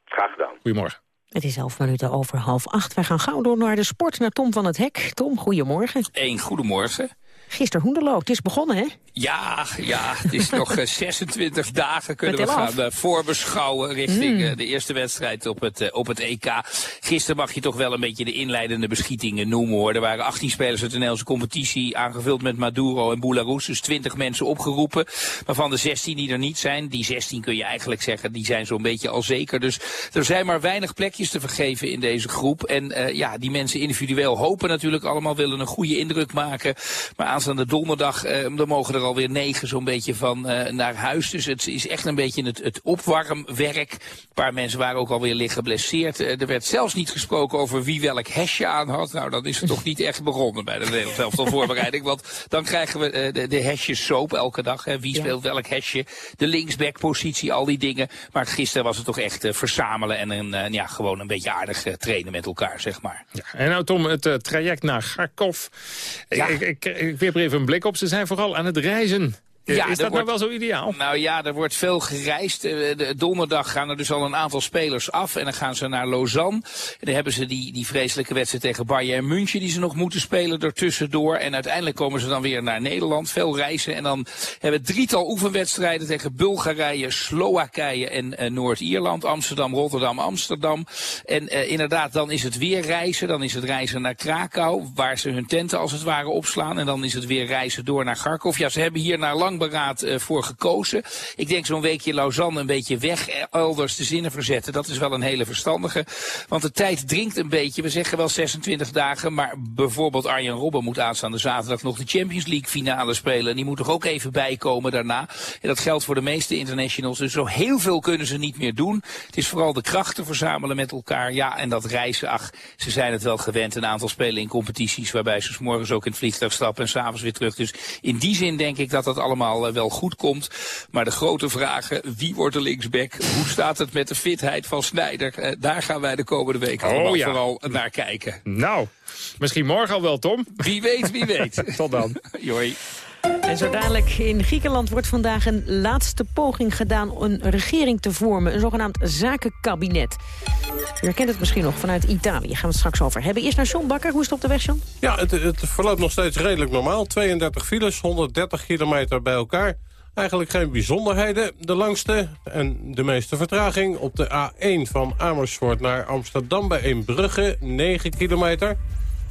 Graag gedaan. Goedemorgen. Het is elf minuten over half acht. Wij gaan gauw door naar de sport, naar Tom van het Hek. Tom, goedemorgen. Eén goedemorgen. Gisteren Hoenderloo, het is begonnen, hè? Ja, ja, het is nog eh, 26 dagen kunnen we gaan eh, voorbeschouwen richting Mm. eh, de eerste wedstrijd op het, eh, op het EK. Gisteren mag je toch wel een beetje de inleidende beschietingen noemen hoor. Er waren 18 spelers uit de Nederlandse competitie aangevuld met Maduro en Boularus. Dus 20 mensen opgeroepen. Maar van de 16 die er niet zijn, die 16 kun je eigenlijk zeggen, die zijn zo'n beetje al zeker. Dus er zijn maar weinig plekjes te vergeven in deze groep. En eh, ja, die mensen individueel hopen natuurlijk allemaal, willen een goede indruk maken. Maar aanstaande donderdag, eh, dan mogen er alweer negen zo'n beetje van eh, naar huis. Dus het is echt een beetje het, het opwarmwerk. Een paar mensen waren ook alweer licht geblesseerd. Eh, er werd zelfs niet gesproken over wie welk hesje aan had. Nou, dan is het toch niet echt begonnen bij de Nederlands elftal voorbereiding. Want dan krijgen we eh, de, de hesjes soap elke dag. Hè. Wie speelt welk hesje? De linksbackpositie, al die dingen. Maar gisteren was het toch echt verzamelen en een, ja, gewoon een beetje aardig trainen met elkaar, zeg maar. En nou Tom, het traject naar Kharkov. Ik, ik, ik, ik werp er even een blik op. Ze zijn vooral aan het reizen. Ja, is dat nou wordt- wel zo ideaal? Nou ja, er wordt veel gereisd. Eh, de- Donderdag gaan er dus al een aantal spelers af. En dan gaan ze naar Lausanne. En dan hebben ze die, die vreselijke wedstrijd tegen Bayern München... die ze nog moeten spelen ertussendoor. En uiteindelijk komen ze dan weer naar Nederland. Veel reizen. En dan hebben we drietal oefenwedstrijden... tegen Bulgarije, Slowakije en eh, Noord-Ierland. Amsterdam, Rotterdam, Amsterdam. En eh, inderdaad, dan is het weer reizen. Dan is het reizen naar Krakau... waar ze hun tenten als het ware opslaan. En dan is het weer reizen door naar Kharkov. Ja, ze hebben hier naar lang beraad eh, voor gekozen. Ik denk zo'n weekje Lausanne een beetje weg, eh, elders de zinnen verzetten. Dat is wel een hele verstandige. Want de tijd dringt een beetje. We zeggen wel 26 dagen, maar bijvoorbeeld Arjen Robben moet aanstaande zaterdag nog de Champions League finale spelen. En die moet toch ook even bijkomen daarna. En dat geldt voor de meeste internationals. Dus zo heel veel kunnen ze niet meer doen. Het is vooral de krachten verzamelen met elkaar. Ja, en dat reizen, ach, ze zijn het wel gewend. Een aantal spelen in competities waarbij ze 's morgens ook in het vliegtuig stappen en s'avonds weer terug. Dus in die zin denk ik dat dat allemaal eh, wel goed komt. Maar de grote vragen, wie wordt de linksback? Hoe staat het met de fitheid van Snijder? Eh, daar gaan wij de komende week allemaal Oh ja. vooral naar kijken. Nou, misschien morgen al wel, Tom. Wie weet, wie weet. [laughs] Tot dan. Joi. En zo dadelijk in Griekenland wordt vandaag een laatste poging gedaan... om een regering te vormen, een zogenaamd zakenkabinet. U herkent het misschien nog vanuit Italië, gaan we het straks over hebben. Eerst naar John Bakker, hoe is het op de weg, John? Ja, het, het verloopt nog steeds redelijk normaal. 32 files, 130 kilometer bij elkaar. Eigenlijk geen bijzonderheden. De langste en de meeste vertraging op de A1 van Amersfoort naar Amsterdam bij Eembrugge, 9 kilometer.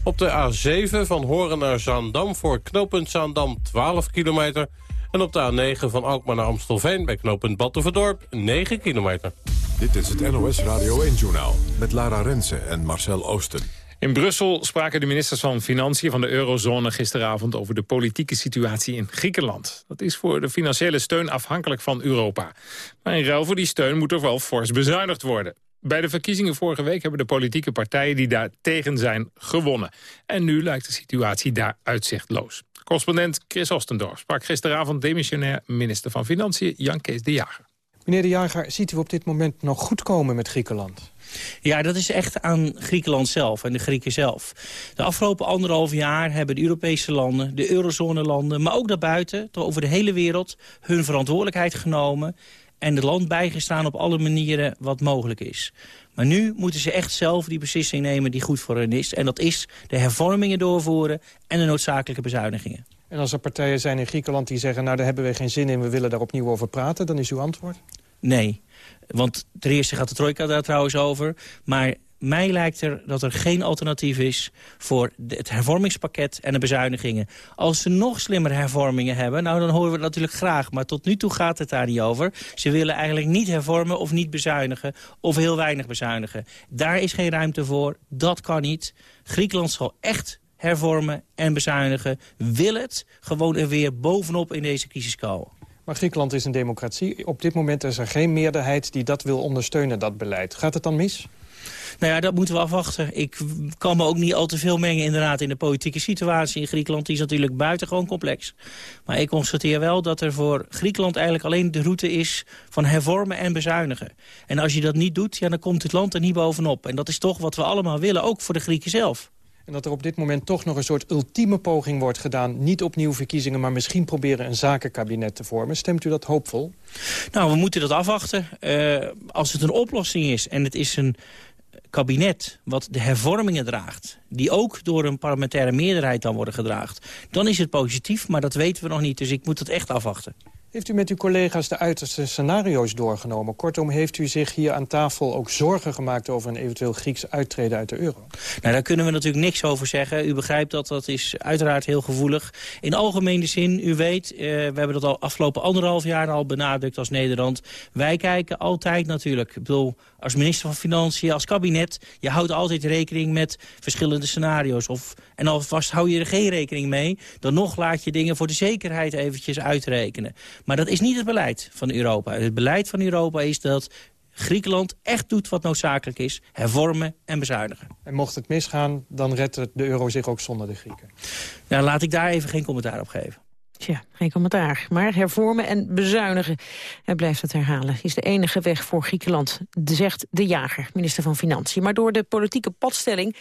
Op de A7 van Horen naar Zaandam voor knooppunt Zaandam 12 kilometer. En op de A9 van Alkmaar naar Amstelveen bij knooppunt Battenverdorp 9 kilometer. Dit is het NOS Radio 1-journaal met Lara Rensen en Marcel Oosten. In Brussel spraken de ministers van Financiën van de eurozone gisteravond over de politieke situatie in Griekenland. Dat is voor de financiële steun afhankelijk van Europa. Maar in ruil voor die steun moet er wel fors bezuinigd worden. Bij de verkiezingen vorige week hebben de politieke partijen die daar tegen zijn gewonnen. En nu lijkt de situatie daar uitzichtloos. Correspondent Chris Ostendorf sprak gisteravond demissionair minister van Financiën Jan Kees de Jager. Meneer de Jager, ziet u op dit moment nog goed komen met Griekenland? Ja, dat is echt aan Griekenland zelf en de Grieken zelf. De afgelopen anderhalf jaar hebben de Europese landen, de eurozone-landen... maar ook daarbuiten, over de hele wereld, hun verantwoordelijkheid genomen... en het land bijgestaan op alle manieren wat mogelijk is. Maar nu moeten ze echt zelf die beslissing nemen die goed voor hen is. En dat is de hervormingen doorvoeren en de noodzakelijke bezuinigingen. En als er partijen zijn in Griekenland die zeggen... nou, daar hebben we geen zin in, we willen daar opnieuw over praten... dan is uw antwoord? Nee, want ten eerste gaat de trojka daar trouwens over. Maar mij lijkt er dat er geen alternatief is voor het hervormingspakket en de bezuinigingen. Als ze nog slimmer hervormingen hebben, nou dan horen we het natuurlijk graag. Maar tot nu toe gaat het daar niet over. Ze willen eigenlijk niet hervormen of niet bezuinigen of heel weinig bezuinigen. Daar is geen ruimte voor, dat kan niet. Griekenland zal echt hervormen en bezuinigen. Wil het gewoon er weer bovenop in deze crisis komen. Maar Griekenland is een democratie. Op dit moment is er geen meerderheid die dat wil ondersteunen, dat beleid. Gaat het dan mis? Nou ja, dat moeten we afwachten. Ik kan me ook niet al te veel mengen inderdaad in de politieke situatie in Griekenland. Die is natuurlijk buitengewoon complex. Maar ik constateer wel dat er voor Griekenland eigenlijk alleen de route is van hervormen en bezuinigen. En als je dat niet doet, ja, dan komt het land er niet bovenop. En dat is toch wat we allemaal willen, ook voor de Grieken zelf. En dat er op dit moment toch nog een soort ultieme poging wordt gedaan... niet opnieuw verkiezingen, maar misschien proberen een zakenkabinet te vormen. Stemt u dat hoopvol? Nou, we moeten dat afwachten. Uh, als het een oplossing is en het is een kabinet wat de hervormingen draagt... die ook door een parlementaire meerderheid dan worden gedraagd... dan is het positief, maar dat weten we nog niet. Dus ik moet het echt afwachten. Heeft u met uw collega's de uiterste scenario's doorgenomen? Kortom, heeft u zich hier aan tafel ook zorgen gemaakt... over een eventueel Grieks uittreden uit de euro? Nou, daar kunnen we natuurlijk niks over zeggen. U begrijpt dat, dat is uiteraard heel gevoelig. In algemene zin, u weet, uh, we hebben dat al afgelopen anderhalf jaar al benadrukt als Nederland. Wij kijken altijd natuurlijk, ik bedoel, als minister van Financiën, als kabinet... je houdt altijd rekening met verschillende scenario's. Of, en alvast hou je er geen rekening mee... dan nog laat je dingen voor de zekerheid eventjes uitrekenen. Maar dat is niet het beleid van Europa. Het beleid van Europa is dat Griekenland echt doet wat noodzakelijk is. Hervormen en bezuinigen. En mocht het misgaan, dan redt de euro zich ook zonder de Grieken. Nou, laat ik daar even geen commentaar op geven. Tja, geen commentaar. Maar hervormen en bezuinigen, hij blijft het herhalen, is de enige weg voor Griekenland, zegt de jager, minister van Financiën. Maar door de politieke padstelling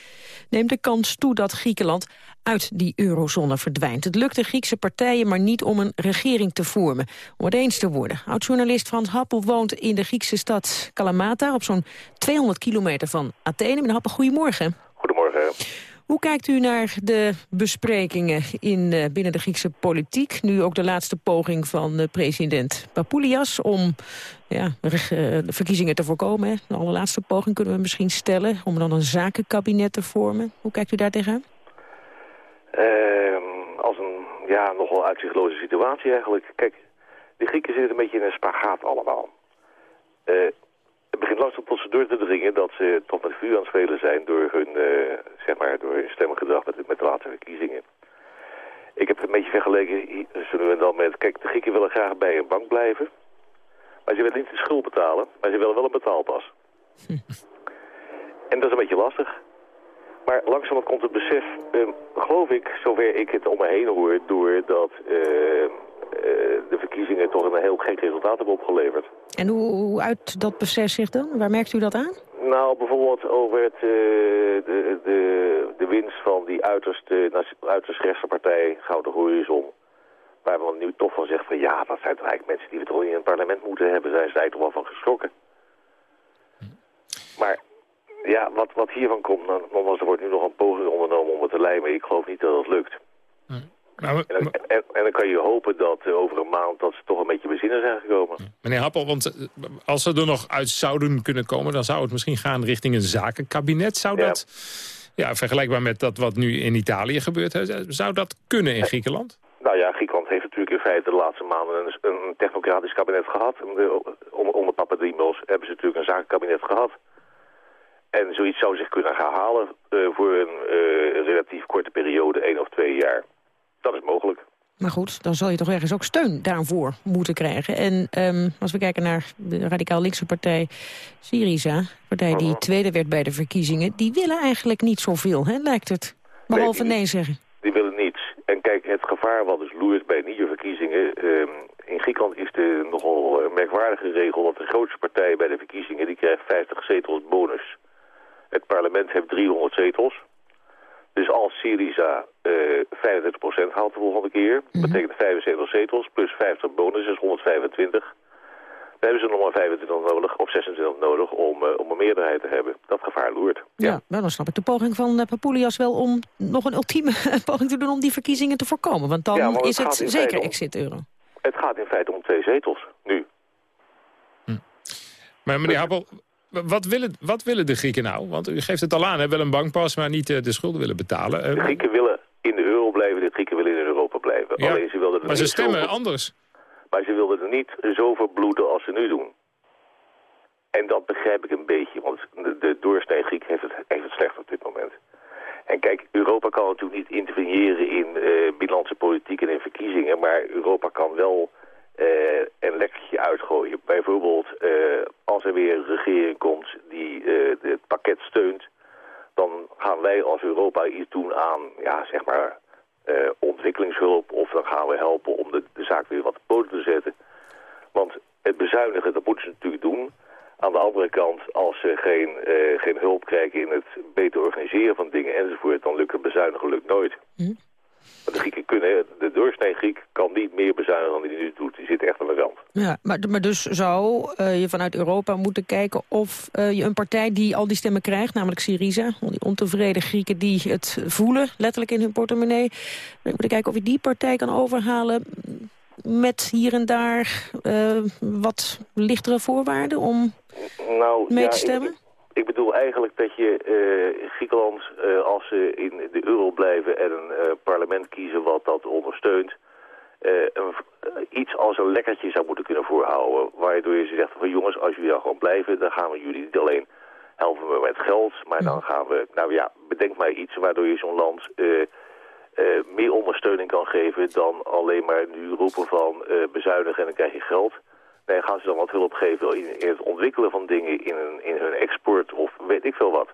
neemt de kans toe dat Griekenland uit die eurozone verdwijnt. Het lukt de Griekse partijen maar niet om een regering te vormen, om het eens te worden. Oud-journalist Frans Happel woont in de Griekse stad Kalamata, op zo'n 200 kilometer van Athene. Meneer Happel, goedemorgen. Goedemorgen. Hoe kijkt u naar de besprekingen in, uh, binnen de Griekse politiek? Nu ook de laatste poging van uh, president Papoulias om ja, de verkiezingen te voorkomen. De allerlaatste poging kunnen we misschien stellen om dan een zakenkabinet te vormen. Hoe kijkt u daar tegenaan? Ehm, als een ja, nogal uitzichtloze situatie eigenlijk. Kijk, de Grieken zitten een beetje in een spagaat allemaal het begint langzaam tot ze door te dringen dat ze toch met vuur aan het spelen zijn door hun, uh, zeg maar, door hun stemmengedrag met, met de laatste verkiezingen. Ik heb het een beetje vergeleken, zullen we dan met, kijk, de Grieken willen graag bij een bank blijven, maar ze willen niet de schuld betalen, maar ze willen wel een betaalpas. En dat is een beetje lastig. Maar langzaam komt het besef, uh, geloof ik, zover ik het om me heen hoor, door dat uh, eh, de verkiezingen toch een heel gek resultaat hebben opgeleverd. En hoe, hoe uit dat besef zich dan? Waar merkt u dat aan? Nou, bijvoorbeeld over het, uh, de, de, de winst van die uiterst, uiterst rechtse partij Gouden Horizon. Waar men nu toch van zegt van ja, dat zijn toch eigenlijk mensen die we toch niet in het parlement moeten hebben. Zijn zij toch wel van geschrokken. Maar ja, wat, wat hiervan komt, dan, nogmaals, er wordt nu nog een poging ondernomen om het te lijmen. Ik geloof niet dat het lukt. Nou, en, en, en, dan kan je hopen dat uh, over een maand dat ze toch een beetje bezinnen zijn gekomen. Meneer Happel, want uh, als ze er nog uit zouden kunnen komen... dan zou het misschien gaan richting een zakenkabinet. Zou, dat, Ja, vergelijkbaar met dat wat nu in Italië gebeurt. Hè. Zou dat kunnen in Griekenland? Nou ja, Griekenland heeft natuurlijk in feite de laatste maanden een, een technocratisch kabinet gehad. De- Onder, onder Papadimos hebben ze natuurlijk een zakenkabinet gehad. En zoiets zou zich kunnen herhalen eh, voor een eh, relatief korte periode, één of twee jaar. Dat is mogelijk. Maar goed, dan zal je toch ergens ook steun daarvoor moeten krijgen. En ehm, als we kijken naar de radicaal linkse partij Syriza... partij die tweede werd bij de verkiezingen... die willen eigenlijk niet zoveel, hè, lijkt het. Behalve nee zeggen. Die willen niets. En kijk, het gevaar wat dus loert bij nieuwe verkiezingen... ehm, in Griekenland is de nogal eh, merkwaardige regel dat de grootste partij bij de verkiezingen... die krijgt 50 zetels bonus. Het parlement heeft 300 zetels. Dus als Syriza eh 35% haalt de volgende keer... betekent 75 zetels plus 50 bonus is 125... Dan hebben ze nog maar 25 nodig of 26 nodig om, eh, om een meerderheid te hebben. Dat gevaar loert. Ja, nou, dan snap ik de poging van uh, Papoulias wel om nog een ultieme [laughs] poging te doen om die verkiezingen te voorkomen. Want dan Ja, het is het zeker feite om- exit-euro. Het gaat in feite om twee zetels, nu. Maar meneer Happel, wat willen, wat willen de Grieken nou? Want u geeft het al aan, hè, wel een bankpas, maar niet eh, de schulden willen betalen. Eh, De Grieken willen in de euro blijven, de Grieken willen in Europa blijven. Ja, Alleen ze wilden maar ze stemmen zoveel- anders. Maar ze wilden er niet zo verbloeden als ze nu doen. En dat begrijp ik een beetje, want de, de doorsnee Griek heeft het, heeft het slecht op dit moment. En kijk, Europa kan natuurlijk niet interveneren in eh binnenlandse politiek en in verkiezingen, maar Europa kan wel eh, een lekkertje uitgooien. Bijvoorbeeld, eh, als er weer een regering komt die eh, het pakket steunt, dan gaan wij als Europa iets doen aan, ja, zeg maar, eh, ontwikkelingshulp. Of dan gaan we helpen om de, zaak weer wat op poten te zetten. Want het bezuinigen, dat moeten ze natuurlijk doen. Aan de andere kant, als ze geen, eh, geen hulp krijgen in het beter organiseren van dingen enzovoort, dan lukt het bezuinigen lukt nooit. Maar de Grieken kunnen, de doorsnee Griek kan niet meer bezuinigen dan die nu doet. Die zit echt aan de rand. Ja, maar, maar dus zou eh, je vanuit Europa moeten kijken of eh, je een partij die al die stemmen krijgt, namelijk Syriza, die ontevreden Grieken die het voelen, letterlijk in hun portemonnee, dan moet je kijken of je die partij kan overhalen met hier en daar eh, wat lichtere voorwaarden om Nou, mee ja, te stemmen? Ik bedoel eigenlijk dat je eh, Griekenland, eh, als ze in de euro blijven en een eh, parlement kiezen wat dat ondersteunt, een, iets als een lekkertje zou moeten kunnen voorhouden. Waardoor je zegt van jongens, als jullie dan gewoon blijven, dan gaan we jullie niet alleen helpen we met geld, maar dan gaan we, nou ja, bedenk maar iets waardoor je zo'n land meer ondersteuning kan geven dan alleen maar nu roepen van bezuinigen en dan krijg je geld. Nee, gaan ze dan wat hulp geven in, in het ontwikkelen van dingen, in, een, in hun export of weet ik veel wat.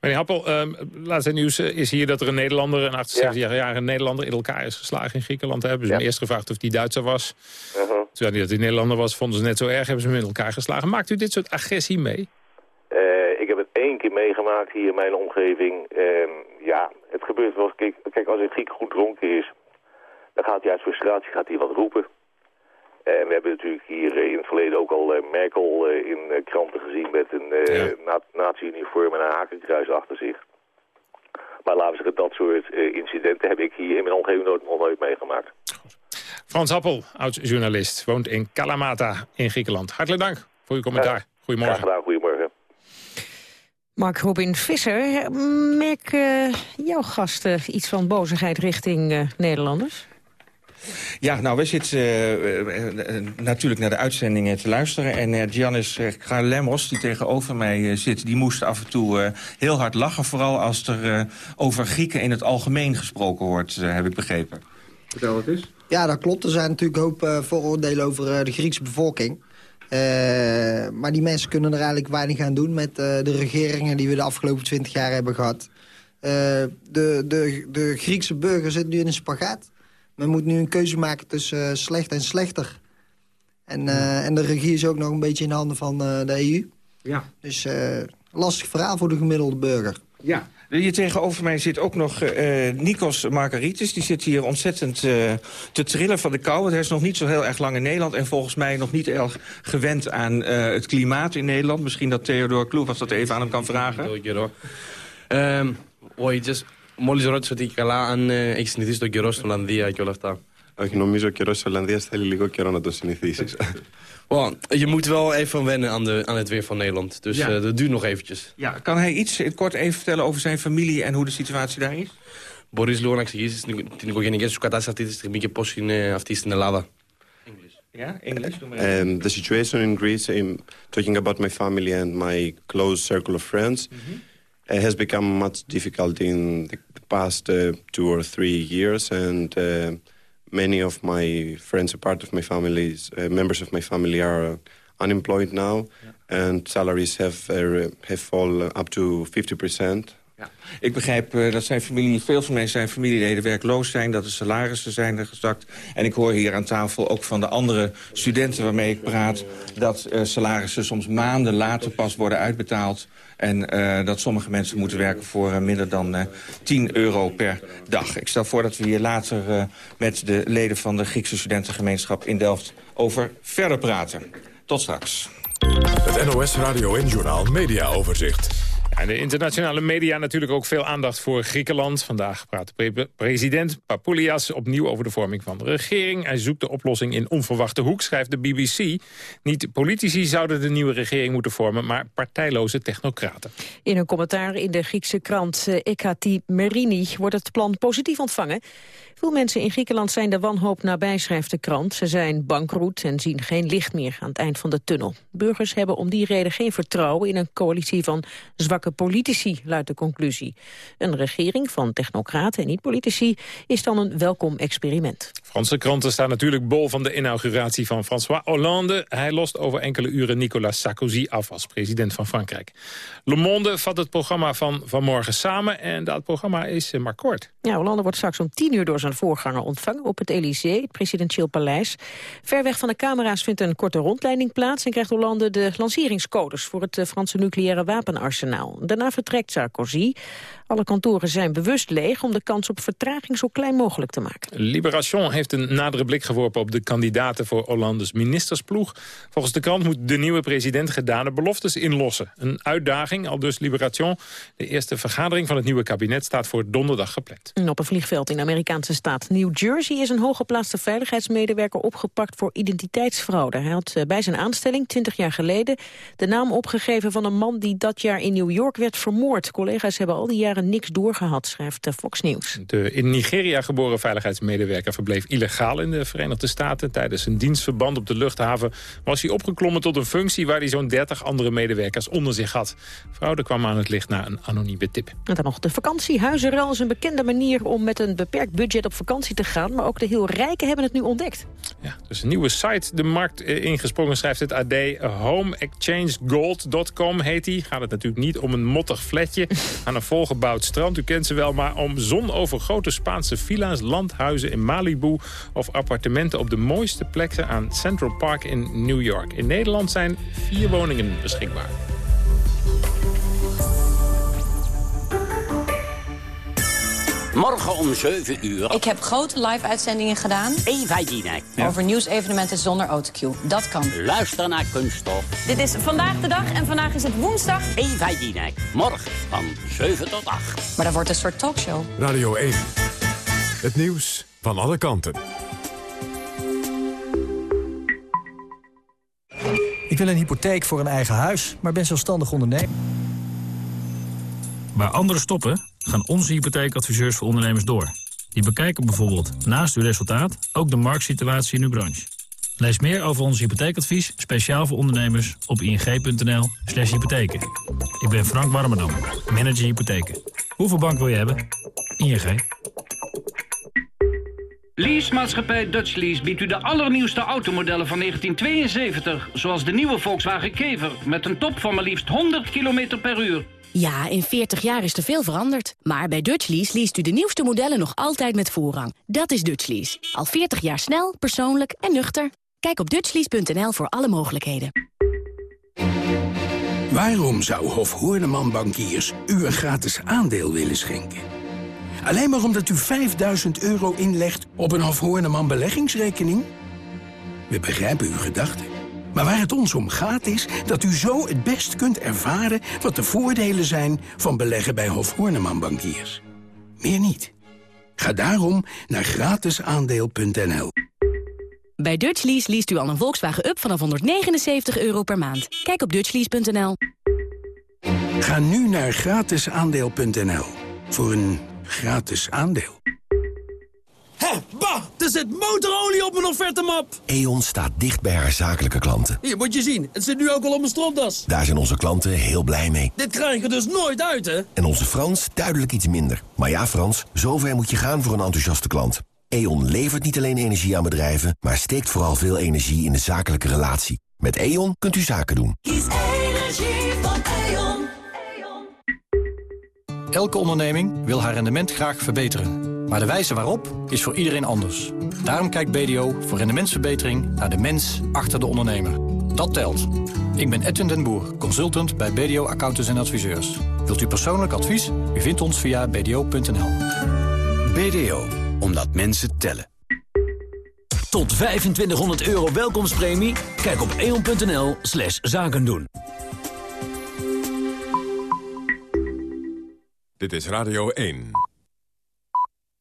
Meneer Happel, ehm, laatste nieuws eh, is hier dat er een Nederlander, een 78-jarige Nederlander, in elkaar is geslagen in Griekenland. Hebben ze hem eerst gevraagd of hij Duitser was. Uh-huh. Terwijl hij dat hij Nederlander was, vonden ze net zo erg, hebben ze hem in elkaar geslagen. Maakt u dit soort agressie mee? Eh, ik heb het één keer meegemaakt hier in mijn omgeving. Ehm, ja, het gebeurt wel. Kijk, kijk, als een Griek goed dronken is, dan gaat hij uit frustratie gaat hij wat roepen. En we hebben natuurlijk hier eh, in het verleden ook al eh, Merkel eh, in kranten gezien met een eh na- nazi-uniform en een hakenkruis achter zich. Maar laten we zeggen, dat soort incidenten heb ik hier in mijn omgeving nooit, nog nooit meegemaakt. Frans Happel, oud-journalist, woont in Kalamata in Griekenland. Hartelijk dank voor uw commentaar. Goedemorgen. Graag gedaan, goedemorgen. Mark Robin Visser, merk eh, jouw gasten iets van bozigheid richting eh, Nederlanders? Ja, nou, we zitten eh, eh, natuurlijk naar de uitzendingen te luisteren. En eh Giannis uh, Lemos, die tegenover mij eh, zit... die moest af en toe eh, heel hard lachen. Vooral als er eh, over Grieken in het algemeen gesproken wordt, eh, heb ik begrepen. Vertel wat is. Ja, dat klopt. Er zijn natuurlijk een hoop eh, vooroordelen over eh, de Griekse bevolking. Eh, maar die mensen kunnen er eigenlijk weinig aan doen... met eh, de regeringen die we de afgelopen twintig jaar hebben gehad. Eh, de, de, de Griekse burger zit nu in een spagaat men moet nu een keuze maken tussen eh, slecht en slechter. En, eh, en de regie is ook nog een beetje in de handen van eh, de EU. Ja. Dus lastig verhaal voor de gemiddelde burger. Ja, hier tegenover mij zit ook nog uh, Nikos Margaritis. Die zit hier ontzettend te trillen van de kou. Want hij is nog niet zo heel erg lang in Nederland... en volgens mij nog niet erg gewend aan het klimaat in Nederland. Misschien dat Theodor als dat even aan hem kan vragen. Ik ehm, je hoor. Um, well, you just μόλις ρώτησε ότι καλά αν ε, έχει συνηθίσει τον καιρό στην Ολλανδία και όλα αυτά. Όχι, νομίζω ο καιρός της Ολλανδίας θέλει λίγο καιρό να το συνηθίσεις. Well, je moet wel even wennen aan, de, aan het weer van Nederland. Dus Ja. eh, dat duurt nog eventjes. Ja, kan hij iets in het kort even vertellen over zijn familie en hoe de situatie daar is? Μπορείς λίγο να εξηγήσεις την, την οικογενειακή σου κατάσταση αυτή τη στιγμή και πώς είναι αυτή στην Ελλάδα. Ja, Engels. doe maar even. Um, the situation in Greece, I'm talking about my family and my close circle of friends, Uh, has become much difficult in the, past uh, two or three years. And uh, many of my friends, a part of my families, uh, members of my family are unemployed now. And salaries have, uh, have fallen up to 50%. Ik begrijp eh, dat zijn familie, veel van mijn zijn familieleden werkloos zijn... dat de salarissen zijn er gezakt. En ik hoor hier aan tafel ook van de andere studenten waarmee ik praat... dat eh, salarissen soms maanden later pas worden uitbetaald... en eh, dat sommige mensen moeten werken voor minder dan eh 10 euro per dag. Ik stel voor dat we hier later met de leden van de Griekse studentengemeenschap in Delft... over verder praten. Tot straks. Het NOS Radio en Journaal Media Overzicht. De internationale media natuurlijk ook veel aandacht voor Griekenland. Vandaag praat de pre- president Papoulias opnieuw over de vorming van de regering. Hij zoekt de oplossing in onverwachte hoek, schrijft de BBC. Niet politici zouden de nieuwe regering moeten vormen, maar partijloze technocraten. In een commentaar in de Griekse krant eh, Ekati Merini wordt het plan positief ontvangen. Veel mensen in Griekenland zijn de wanhoop nabij, schrijft de krant. Ze zijn bankroet en zien geen licht meer aan het eind van de tunnel. Burgers hebben om die reden geen vertrouwen in een coalitie van zwakke politici, luidt de conclusie. Een regering van technocraten en niet-politici is dan een welkom experiment. Franse kranten staan natuurlijk bol van de inauguratie van François Hollande. Hij lost over enkele uren Nicolas Sarkozy af als president van Frankrijk. Le Monde vat het programma van vanmorgen samen en dat programma is eh, maar kort. Ja, Hollande wordt straks om tien uur door zijn voorganger ontvangen op het Elysée, het presidentieel paleis. Ver weg van de camera's vindt een korte rondleiding plaats en krijgt Hollande de lanceringscodes voor het eh, Franse nucleaire wapenarsenaal. Daarna vertrekt Sarkozy. Alle kantoren zijn bewust leeg om de kans op vertraging zo klein mogelijk te maken. Liberation heeft een nadere blik geworpen op de kandidaten voor Hollandes ministersploeg. Volgens de krant moet de nieuwe president gedane beloftes inlossen. Een uitdaging, al dus Liberation. De eerste vergadering van het nieuwe kabinet staat voor donderdag gepland. Op een vliegveld in de Amerikaanse staat New Jersey is een hooggeplaatste veiligheidsmedewerker opgepakt voor identiteitsfraude. Hij had eh, bij zijn aanstelling 20 jaar geleden de naam opgegeven van een man die dat jaar in New York werd vermoord. Collega's hebben al die jaren niks doorgehad, schrijft Fox News. De in Nigeria geboren veiligheidsmedewerker verbleef illegaal in de Verenigde Staten. Tijdens een dienstverband op de luchthaven was hij opgeklommen tot een functie waar hij zo'n 30 andere medewerkers onder zich had. Fraude kwam aan het licht na een anonieme tip. En dan nog de vakantie. Huizenruil is een bekende manier om met een beperkt budget op vakantie te gaan. Maar ook de heel rijken hebben het nu ontdekt. Dus een nieuwe site de markt eh, ingesprongen, schrijft het AD. HomeExchangeGold.com heet die. Gaat het natuurlijk niet om een mottig flatje [laughs] aan een strand. U kent ze wel, maar om zonovergrote Spaanse villa's, landhuizen in Malibu... of appartementen op de mooiste plekken aan Central Park in New York. In Nederland zijn vier woningen beschikbaar. Morgen om 7 uur. Ik heb grote live-uitzendingen gedaan. Eva Jinek. Over nieuwsevenementen zonder autocue. Dat kan. Luister naar Kunststof. Dit is vandaag de dag en vandaag is het woensdag. Eva Jinek. Morgen van 7 tot 8. Maar dat wordt een soort talkshow. Radio 1. Het nieuws van alle kanten. Ik wil een hypotheek voor een eigen huis, maar ben zelfstandig ondernemer. Waar anderen stoppen, gaan onze hypotheekadviseurs voor ondernemers door. Die bekijken bijvoorbeeld naast uw resultaat ook de marktsituatie in uw branche. Lees meer over ons hypotheekadvies, speciaal voor ondernemers, op ing.nl slash hypotheken. Ik ben Frank Warmerdam, manager hypotheken. Hoeveel bank wil je hebben? ING. Leasemaatschappij Dutch Lease biedt u de allernieuwste automodellen van 1972... zoals de nieuwe Volkswagen Kever met een top van maar liefst 100 km per uur. Ja, in 40 jaar is er veel veranderd. Maar bij Dutchlease leest u de nieuwste modellen nog altijd met voorrang. Dat is Dutchlease. Al 40 jaar snel, persoonlijk en nuchter. Kijk op dutchlease.nl voor alle mogelijkheden. Waarom zou Hof Hoorneman Bankiers u een gratis aandeel willen schenken? Alleen maar omdat u 5000 euro inlegt op een Hof Hoorneman beleggingsrekening? We begrijpen uw gedachten. Maar waar het ons om gaat is dat u zo het best kunt ervaren... wat de voordelen zijn van beleggen bij Hof Hoorneman Bankiers. Meer niet. Ga daarom naar gratisaandeel.nl. Bij Dutchlease leest u al een Volkswagen Up vanaf 179 euro per maand. Kijk op dutchlease.nl. Ga nu naar gratisaandeel.nl voor een gratis aandeel. Hé, bah! Er zit motorolie op mijn offertemap! E.ON staat dicht bij haar zakelijke klanten. Hier, moet je zien. Het zit nu ook al op mijn stropdas. Daar zijn onze klanten heel blij mee. Dit krijg je dus nooit uit, hè? En onze Frans duidelijk iets minder. Maar ja, Frans, zover moet je gaan voor een enthousiaste klant. E.ON levert niet alleen energie aan bedrijven... maar steekt vooral veel energie in de zakelijke relatie. Met E.ON kunt u zaken doen. Kies energie van E.ON. Elke onderneming wil haar rendement graag verbeteren. Maar de wijze waarop is voor iedereen anders. Daarom kijkt BDO voor rendementsverbetering naar de mens achter de ondernemer. Dat telt. Ik ben Edwin den Boer, consultant bij BDO Accountants en Adviseurs. Wilt u persoonlijk advies? U vindt ons via bdo.nl. BDO, omdat mensen tellen. Tot 2500 euro welkomstpremie? Kijk op eon.nl slash zakendoen. Dit is Radio 1.